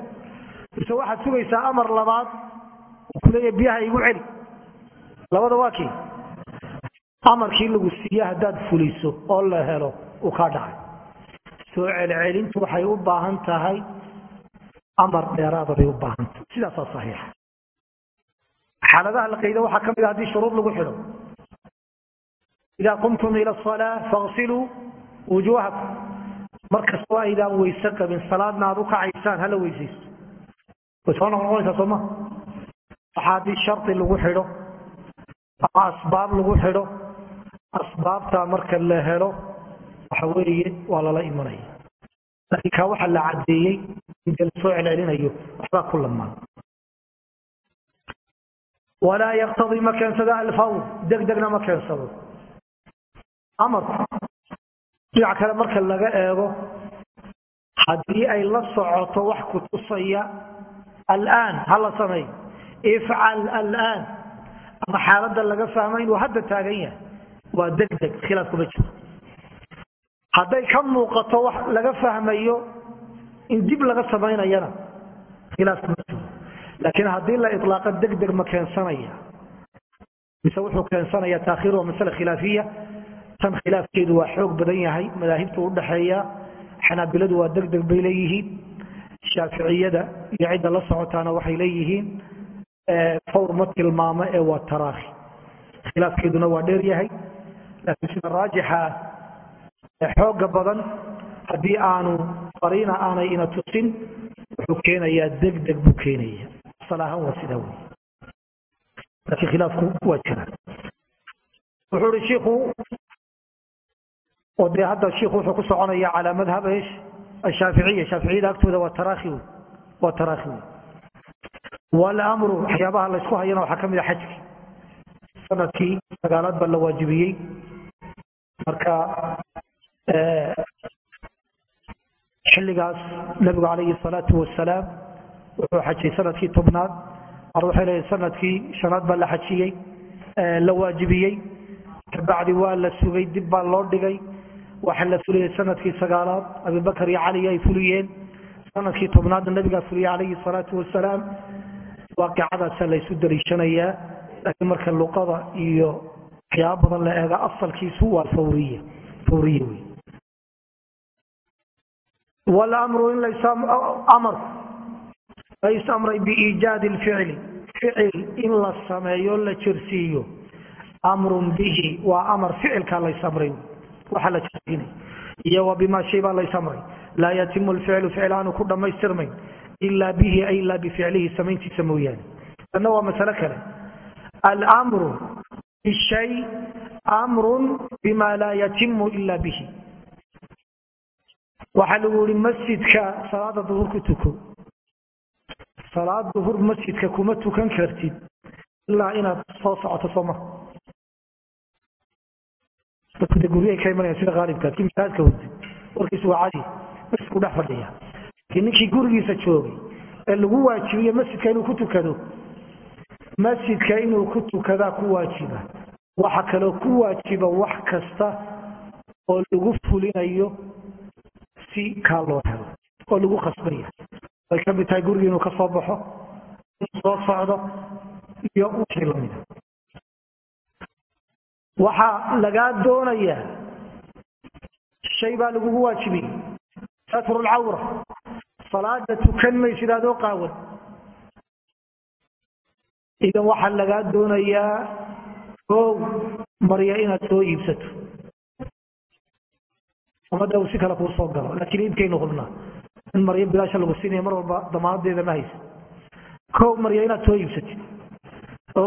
Mise waxaad sugaysaa amar labaad uu ku leeya biyaha igu celi. Labada waa kii. Amarkii lagu siiye haddaad fuliso oo la helo uu kaa dhacay. Soo celcelintu waxay u baahan tahay amar dheeraada bay u baahan tahay. Sidaasaa saxiixa xaaladaha la qayda waxaa ka mid a haddii shuruud lagu xidho idaa qumtum ila asalaa faqsiluu wujuuhakum markastoo aydaan weyse qabin salaadna aad u kacaysaan hala weysaysto way soo noqnoqonaysaa sooma waxaa haddii shardi lagu xidho ama asbaab lagu xidho asbaabtaa marka la helo waxa weeye waa lala imanaya laakiin kaa waxaa la caddeeyey inta la soo celcelinayo waxbaa ku lamaan walaa yaqtadii ma amarku dhinac kale marka laga eego haddii ay la socoto wax ku tusaya alaan ha la sameey ifcal alaan. Ama xaaladda laga fahmo inuu hadda taagan yahay. Waa degdeg khilaaf kuma jiro. Hadday ka muuqato wax laga fahmayo in dib laga samaynayana khilaaf kuma jiro. Laakiin haddii la ilaaqa degdeg ma keensanaya mise wuxuu keensanaya taakhiir waa masale khilaafiya tan khilaafkeedu waa xoog badan yahay madaahibtu u dhaxeeya xanaabiladu waa degdeg bay leeyihiin shaaficiyada iyo cidda la socotaana waxay leeyihiin fawr ma tilmaamo ee waa taraakhi. Khilaafkeeduna waa dheer yahay laakiin sida raajixa xooga badan haddii aanu qariina aanay ina tusin wuxuu keenayaa degdeg buu keenaya salaahaan waa sidaa wey laakiin khilaafku waa jira wuxuu ihi shiikhu oo dee hadda shiikhu wuxuu ku soconaya calaa madhab ashaaficiya shaaficiyada agtooda waa taraakhi wey waa taraakhi wey walamru waxyaabaha laysku hayana waxaa ka mid a xajki. Sanadkii sagaalaad baa la waajibiyey. Marka xilligaas nabigu calayhi salaatu wasalaam wuxuu xajiyey sannadkii tobnaad. Mar waxay leeyihiin sannadkii shanaad baa la xajiyey la waajibiyey. Kabacdi waa la sugay dib baa loo dhigay waxaa la fuliyey sannadkii sagaalaad. Abibakar iyo cali ay fuliyeen. Sanadkii tobnaadna nabigaa fuliyey calayhi salaatu wasalaam. Waaqicadaasa laysu dariishanayaa laakiin marka luqada iyo waxyaaba badan la eega asalkiisu waa fawriya fawriya wey wlamru in amarku lays amray biiijaadi lficli ficil in la sameeyo la jirsiiyo amrun bihi waa amar ficilkaa lays amray waxa la jirsiinay iyo wa bimaa shay baa lays amray laa yatimu lficlu ficil aanu ku dhammaystirmayn ilaa bihi ay ilaa bificlihi samayntiisa mooyaane. Tanna waa masale kale. Almru bishay amrun bima laa yatimu ila bihi. Waxaa lagu yihi masjidka salaada duhur ku tuko. Salaad duhur masjidka kuma tukan kartid. Ilaa inaad soo socoto sooma dadku de guryahay ka imanayaan sida qaalibka kii masaajidka hurday warkiisu waa cadi masjidku dhex fadhiya. Laakiin ninkii gurigiisa joogay ee lagu waajibiyo masjidka inuu ku tukado masjidka inuu ku tukadaa ku waajiba. Waxa kaloo ku waajiba wax kasta oo lagu fulinayo si kaa loo helo oo lagu khasbaya. Way ka mid tahay gurigii inuu ka soo baxo inuu soo socdo iyo wixii lamida waxaa lagaa doonayaa shay baa lagugu waajibiyey satru lcawra salaada tukan maysid adoo qaawan idan waxaa lagaa doonayaa ow marya inaad soo iibsato. Amada uu si kale kuu soo galo. Laakiin iibkaynu hubnaa in maryo bilaasha lagu siinaya mar walba damaanadeeda ma haysa kow marya inaad soo iibsatid.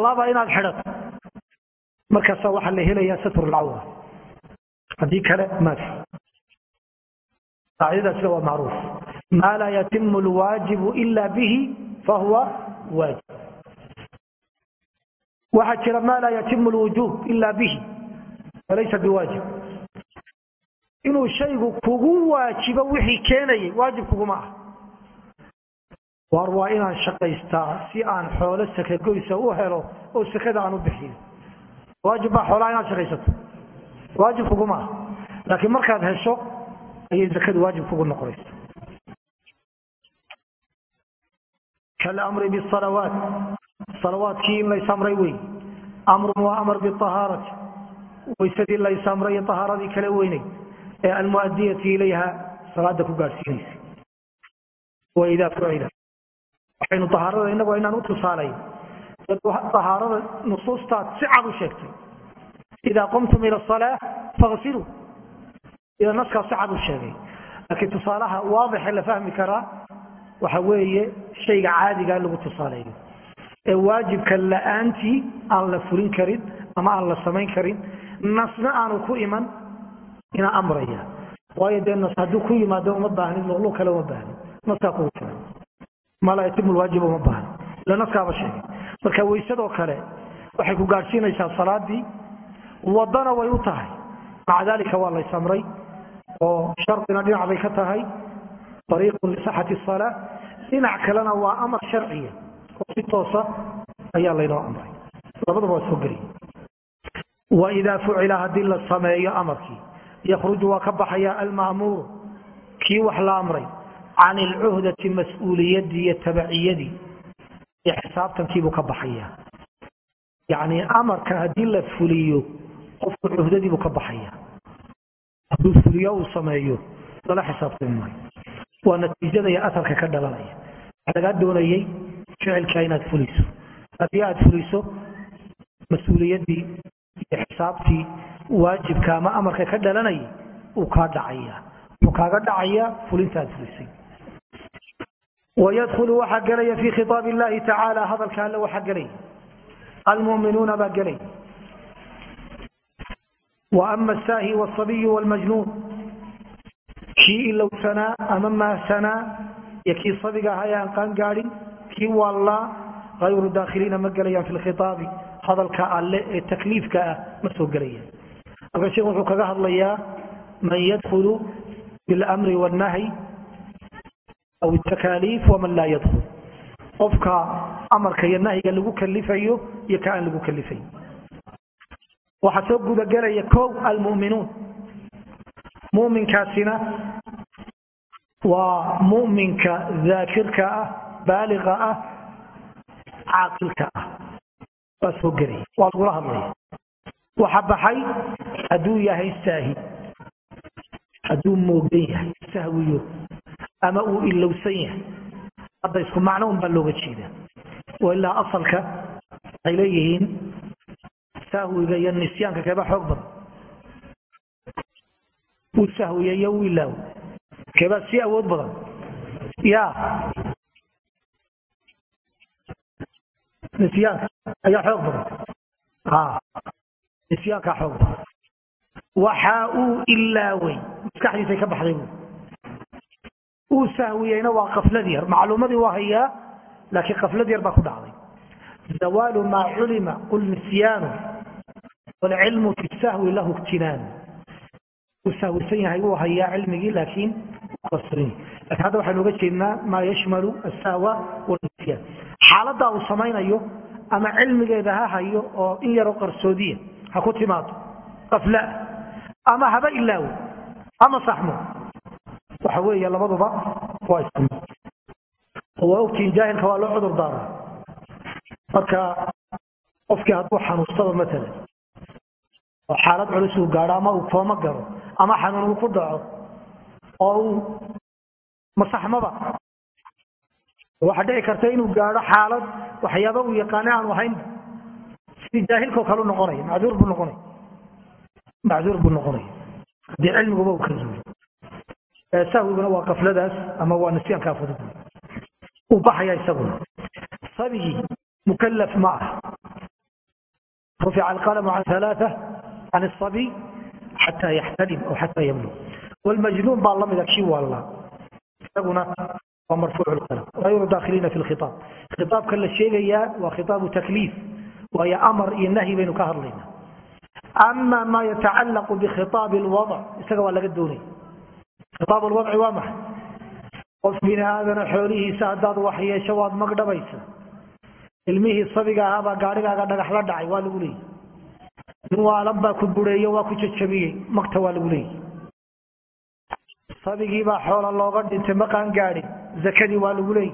Laba inaad xidhato markaasaa waxaa la helayaa satru lcawra haddii kale maafi qaacidadaasina waa macruuf. Maa laa yatimu lwaajibu ila bihi fahuwa waajib. Waxaa jira maa laa yatimu lwujuub ila bihi falaysa biwaajib. Inuu shaygu kugu waajibo wixii keenayay waajib kuguma ah waar waa inaan shaqaystaa si aan xoolo sakagoysa u helo oo sakada aan u bixiyo waajib baa xoolaha inaad shaqaysato? Waajib kuguma ah laakiin markaad hesho ayay zakadu waajib kugu noqonaysa kalamri bisalawaat salawaadkii in laysamray wey amrun waa amar biahaarati waysadii laysamray ahaaradii kale weynayd ee almuadiyati ilayha salaada ku gaadhsiinaysa waidaa fucila waxaynu ahaarada inagoo inaan u tusaalayn ahaarada nusuustaad si cad u sheegtay. Idaa qumtum ila salaa fasiluu ida naskaa si cad u sheegay. Laakiin tusaalaha waadixe la fahmi karaa waxa weeye shayga caadigaa lagu tusaaleeyo. Ee waajibka la'aantii aan la fulin karin ama aan la samayn karin nasna aanu ku iman inaa amraya. Waayo dee nas hadduu ku yimaado uma baahnid luqluq kale uma baahnid marka weysadoo kale waxay ku gaadhsiinaysaa salaadii wadana way u tahay. Maca daalika waa laysamray oo shardina dhinac bay ka tahay. Ariiqun lisaxati salaa dhinac kalena waa amar sharciya. Oo si toosa ayaa laynoo amray. Labadaba waa soo geliya waidaa fucila haddii la sameeyo amarkii yakhruju waa ka baxaya alma'muuru kii wax la amray can ilcuhdati mas'uuliyadii iyo tabaciyadii iyo xisaabtankiibuu ka baxaya. Yacnii amarka haddii la fuliyo qofku cuhdadiibuu ka baxaya. Hadduu fuliyo uu sameeyo lala xisaabtami maayo. Waa natiijada iyo aharka ka dhalanaya waxaa lagaa doonayey ficilka inaad fuliso. Haddii aad fuliso mas'uuliyaddii iyo xisaabtii waajibka ama amarka ka dhalanayay uu kaa dhacaya. Wuxuu kaaga dhacayaa fulinta aad fulisay wydkulu waxaa gelaya fii khiaab illahi tacaala hadalka alle waxaa gelaya almuminuuna baa gelaya ama asaahi wsabiyu wlmajnuun kii ilowsanaa ama maahsanaa iyo kii sabiga ahaa ee aan qaan gaadhin kii wallaa ayru daakhiliina ma gelayaan fi khiaabi hadalka alle ee takliifka ah ma soo gelayaan marka sheekh wuxuu kaga hadlayaa man yadkhulu fi lmri wاnnahyi aw الtakaaliif waman laa yadkhul qofka amarka iyo nahyiga lagu kalifayo iyo ka aan lagu kalifayn waxaa soo gudagelaya kow almu'minuun muminkaasina waa muminka daakirka ah baaliqa ah caaqilka ah waa soo gelaya waa lagula hadlaya waxa baxay hadduu yahay saahi hadduu moogan yahay sahwiyo ama uu ilowsan yahay. Hadda isku macno un baa looga jeedaa. Oo ilaa asalka waxay leeyihiin sahwiga iyo nisyaanka keeba xoog badan. Uu sahwiya iyo uu ilaawo keebaa sii awood badan. Ya nisyaanka ayaa xoog badan. Nisyaankaa xoog badan. Waxa uu ilaaway maskaxdiisay ka baxday bu uu sahwiyeyna waa kaflad yar. Macluumadii waa hayaa laakiin kaflad yar baa ku dhacday. Zawaalu maa culima qul nisyaanu fi sahwi lahu igtinaanu uu sahwisan yahay wuu hayaa cilmigii laakiin laakiin hadda waxaynu uga jeednaa maa yashmalu asahwa wnisyaan xaaladdaa uu samaynayo ama cilmigeeda ha hayo oo in yaroo qarsoodiya ha ku timaado aflaa ama haba ilaawo ama saxmo waxa weeye labaduba waa ismi waa ogtihiin jaahilka waa loo cudur daaraa marka qofkii hadduu xanuustaba maalan oo xaalad culus uu gaadho ama uu kooma galo ama xanuun uu ku dhaco oo uu masaxmaba waxaa dhici karta inuu gaadho xaalad waxyaaba uu yaqaane aanu ahaynba si jaahilkao kale u noqonaya macduur buu noqonaya macduur buu noqonaya haddii cilmiguba uu ka zuulo sahwiguna waa kafladaas ama waa nisyaankaa fudud uu baxaya isaguna sabigii mukalaf ma ah. Rufica alqalamu can alaaa can asabiy xataa yaxtalim aw xataa yablug wlmajnuun baa lamida kii waallaa isaguna waa marfuuc lqalam ayru daakhiliina fi lkhitaab khitaabka la sheegayaa waa khitaabu takliif waayo amar iyo nahyi baynu ka hadlaynaa ama maa yatacallaqu bikhitaabi lwadc isaga waa laga doonaya khitaab lwadci waa maxay? Qof bini aadana xoolihiisa haddaad wax yeesho waad magdhabaysa ilmihii sabiga ahaabaa gaarigaaga dhagax la dhacay waa lagu leeyay nin waalan baa ku bureeyo waa ku jajabiyey magta waa lagu leeyay sabigiibaa xoola looga dhintay maqaan gaadhin zakadii waa lagu leeyay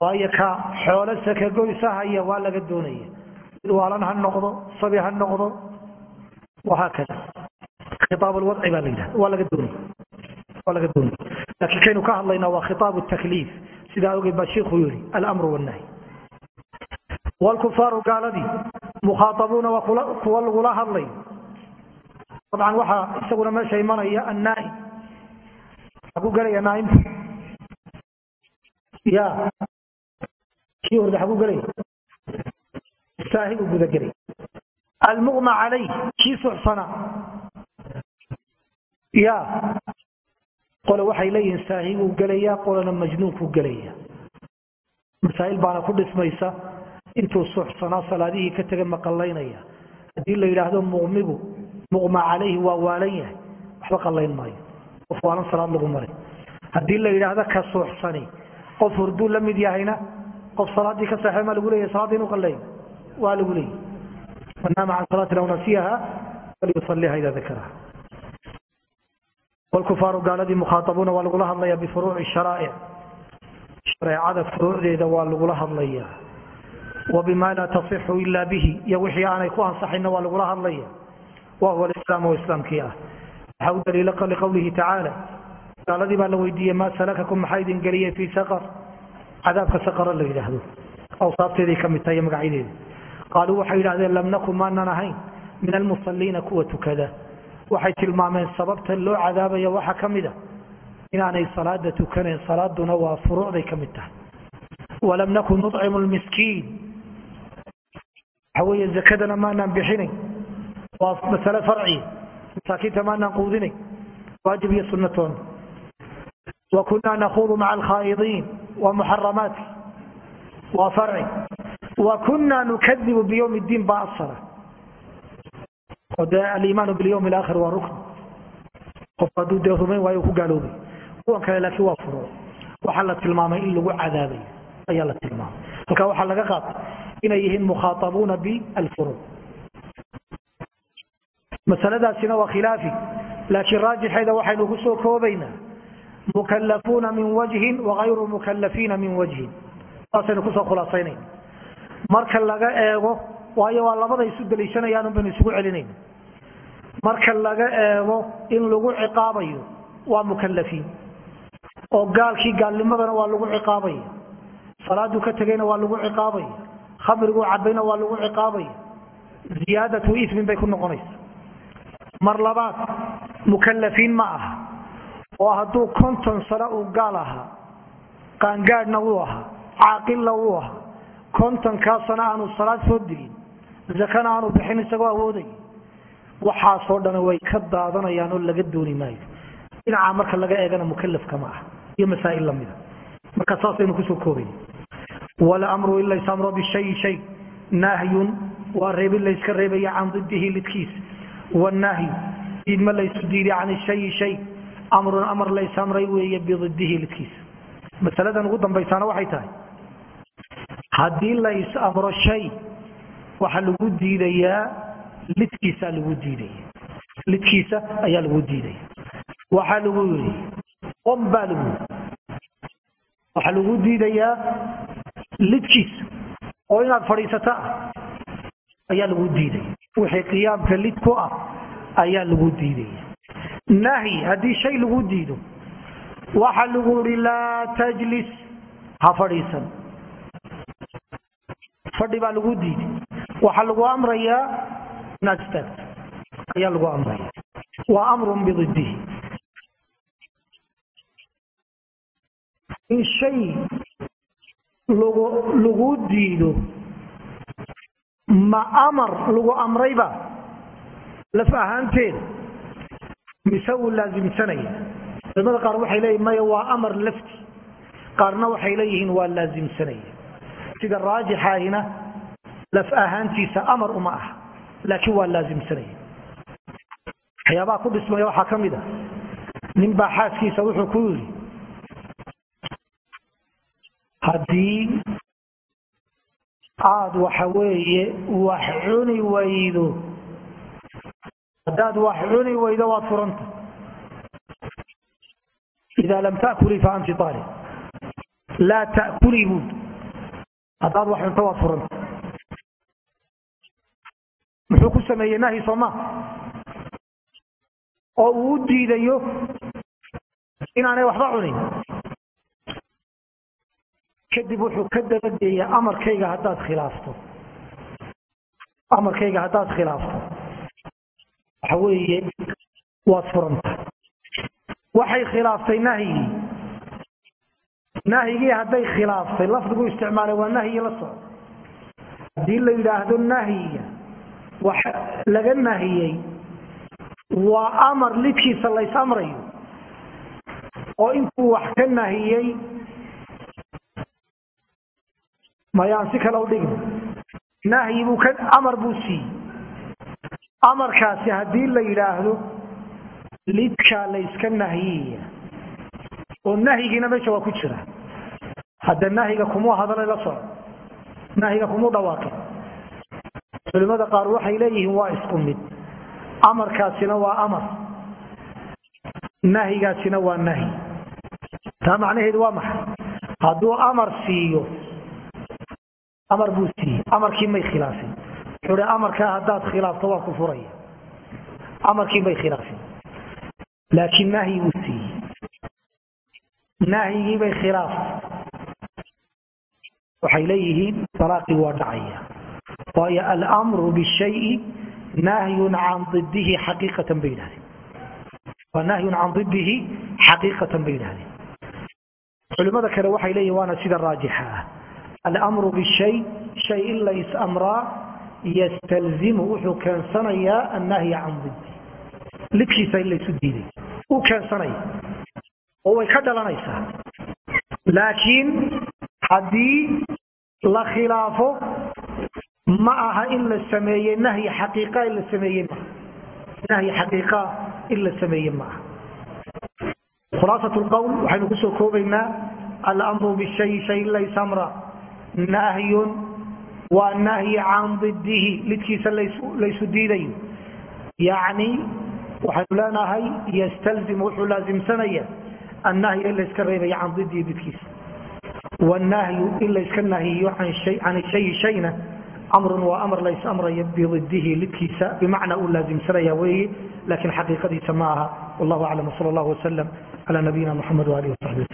waayo ka xoolo sakagoysa haya waa laga doonaya. Mid waalan ha noqdo sabi ha noqdo wahaakada khitaab lwadci baa la yidhahda waa laga doonaya laga doonaya laakiin kaynu ka hadlaynaa waa khitaabu takliif. Sidaa ogeed baa shiikhuu yidhi alamru wannahyi wlkufaaru gaaladii mukhaaabuuna waa kuwa lagula hadlay. Dabcan waxaa isaguna meesha imanaya annaaim xaguu gelaya naaimku ya kii horde xaguu gelaya saahigu gudagelay almuqma calayh kii suxsana. Ya qole waxay leeyihiin saahiguu gelaya qolena majnuunkuu gelaya masaa'il baana ku dhismaysa intuu suxsanaa salaadihii ka tega maqallaynaya haddii la yidhaahdo muqmigu muqma calayhi waa waalan yahay waxba qallayn maayo. Qof waalan salaad lagu maray. Haddii la yidhaahdo ka suuxsani qof hurduu la mid yahayna qof salaaddii ka saxee maa lagu leeyahy salaadda inuu qalleeyo waa lagu leeyahy man naama can salaatin aw nasiyaha falyusaliha ida dakaraha wlkufaaru gaaladii mukhaaabuuna waa lagula hadlaya bifuruuci sharaa'ic shareecada furuucdeeda waa lagula hadlaya wbima laa tasixu ila bihi iyo wixii aanay ku ansaxayna waa lagula hadlaya wa huwa islaam oo islaamkii ah. Waxaa u daliila liqowlihi tacaala gaaladii baa la weydiiyey maa salakakum maxaa idin geliyey fii saqar? Cadaabka saqara la yidhaahdo. Awsaafteeday ka mid tahay magacyadeeda qaaluu waxay yidhahdeen lam nakun maanan ahayn. Min almusaliina kuwa tukada waxay tilmaameen sababta loo cadaabaya waxaa ka mid a inaanay salaada tukanayn salaaduna waa furuucday ka mid tahay. Walam nakun nucimu lmiskiin. Waxa weeye zakadana maanaan bixinayn waa masale farciya masaakiinta maanaan quudinayn waajib iyo sunnatoona wa kunaa nakhuudu maca alkhaa'idiin waa muxaramaatki waa farci. Wa kunaa nukadibu biyowmi ddiin baa asala oo dee aliimaanu bilyowmi alaakhir waa rukn. Qof hadduu dee rumayn waayo ku gaaloobay. Kuwan kale laakiin waa furuuc waxaa la tilmaamay in lagu cadaabayo ayaa la tilmaamay. Halkaa waxaa laga qaatay inay yihiin mukhaatabuuna bialfuruuc masaladaasina waa khilaafi. Laakiin raajixeeda waxaynu ku soo koobaynaa mukallafuuna min wajhin wagayru mukallafiina min wajhin. Saasaynu ku soo khulaasaynayna. Marka laga eego waayo waa labada isu daliishanayaan baynu isugu celinayna marka laga eego in lagu ciqaabayo waa mukallafiin. Oo gaalkii gaalnimadana waa lagu ciqaabaya salaaduu ka tegayna waa lagu ciqaabaya khamriguu cabayna waa lagu ciqaabaya ziyaadatu imin bay ku noqonaysa. Mar labaad mukallafiin ma aha. Oo hadduu konton sano uu gaal ahaa qaangaadhna wuu ahaa caaqilna wuu ahaa kontonkaa sano aanu salaad soo digin zakana aanu bixin isagoo awooday. Waxaasoo dhan way ka daadanayaan oo laga dooni maayo. Dhinacaa marka laga eegana mukalafka ma ah iyo masaa'il lamida marka saasaynu ku soo koobayna walamru in laysamro bishayi shay nahyun waa reebin layska reebaya can didihi lidkiisa wanahyu diidma laysu diiday can shayi shay. Amrun amar laysamray weeye bididihi lidkiisa masaladan ugu dambaysaana waxay tahay haddii lays amro shay waxaa lagu diidayaa lidkiisa lagu diidaya lidkiisa ayaa lagu diidaya waxaa lagu yidhi qom baa lagu yidhi. Waxaa lagu diidayaa lidkiisa. Oo inaad fadhiisato ah ayaa lagu diidaya wixii qiyaamka lid ku ah ayaa lagu diidaya nahyi haddii shay lagu diido waxaa lagu yidhi laa tajlis. Ha fadhiisan. Fadhi baa lagu diiday waxaa lagu amrayaa inaad istaagto ayaa lagu amraya. Waa amrun bididihi in shay lagu diido ma amar lagu amrayba? Laf ahaanteeda mise uu laasimsanaya culimada qaar waxay leeyihiin maya waa amar lafti. Qaarna waxay leeyihiin waa laasimsanaya sida raajixaahina laf ahaantiisa amar uma ah laakiin waa laasimsanaya waxyaabaha ku dhismaya waxaa ka mid a nin baa xaaskiisa wuxuu ku yidhi haddii aad waxa weeye wax cuni waydo haddaad wax cuni waydo waad furanta. Idaa lam ta'kulii fa anti aalib laa ta'kulii buud. Haddaad wax cunto waad furanta muxuu ku sameeyey nahyi sooma oo uu u diidayo inaanay waxba cunin. Kadib wuxuu ka dabageeya amarkayga haddaad khilaafto. Amarkayga haddaad khilaafto. Waxa weeye waad furanta. Waxay khilaaftay nahyigii. Nahyigii hadday khilaaftay lafdigu isticmaalay waa nahyi la soco haddii la yidhaahdo nahyiga wax laga nahiyey waa amar lidkiisa lays amrayo. oo intuu wax ka nahiyey mayaan si kale u dhigna nahyi buu amar buu siiyey. Amarkaasi haddii la yidhaahdo lidkaa layska nahiyaya oo nahyigiina meesha waa ku jira. Hadda nahyiga kumuu hadalay la soco nahyiga kumuu dhawaaqin culimmada qaar waxay leeyihiin waa isku mid. Amarkaasina waa amar. Nahyigaasina waa nahyi taa macnaheedu waa maxay? Hadduu amar siiyo amar buu siiyey. Amarkii may khilaafin. Wuxuu hi amarkaa haddaad khilaafto waan ku furaya. Amarkii may khilaafin. Laakiin nahyi buu siiyey. Nahyigii bay khilaaftay waxay leeyihiin dalaaqii waa dhacaya waayo almru bishayi nahyun can didihi xaqiiqatan bay yidhahdeen waa nahyun can didihi xaqiiqatan bay yidhahdeen culimmada kale waxay leeyihiin waana sida raajixa ah almru bishay shay in lays amraa yastalzimu wuxuu keensanayaa annahya can didi lidkiisa in laysu diiday uu keensanaya oo way ka dhalanaysaa laakiin haddii la khilaafo ma aha in la sameeye nahyi xaqiiqa in la sameeye maaha nahyi xaqiiqaa in la sameeye ma khulaasat lqowl waxaynu ku soo koobaynaa alamru bishayi shay laysamra. Nahyun waa nahyi can didihi lidkiisa laysu diidayo yacni waxaynu leenahay ystalzim wuxuu laasimsanaya annahya in layska reebaya can didihi didkiisa wannahyu in layska nahiyo can shayi shayna amrun waa amar lays amraya bididihi lidkiisa bimacnaa uu laasimsanaya weeye laakiin xaqiiqadiisa ma aha. Wallahu aclam wsal allah wasalam cala nabiyina muxamed waalihi wasaxbi wslam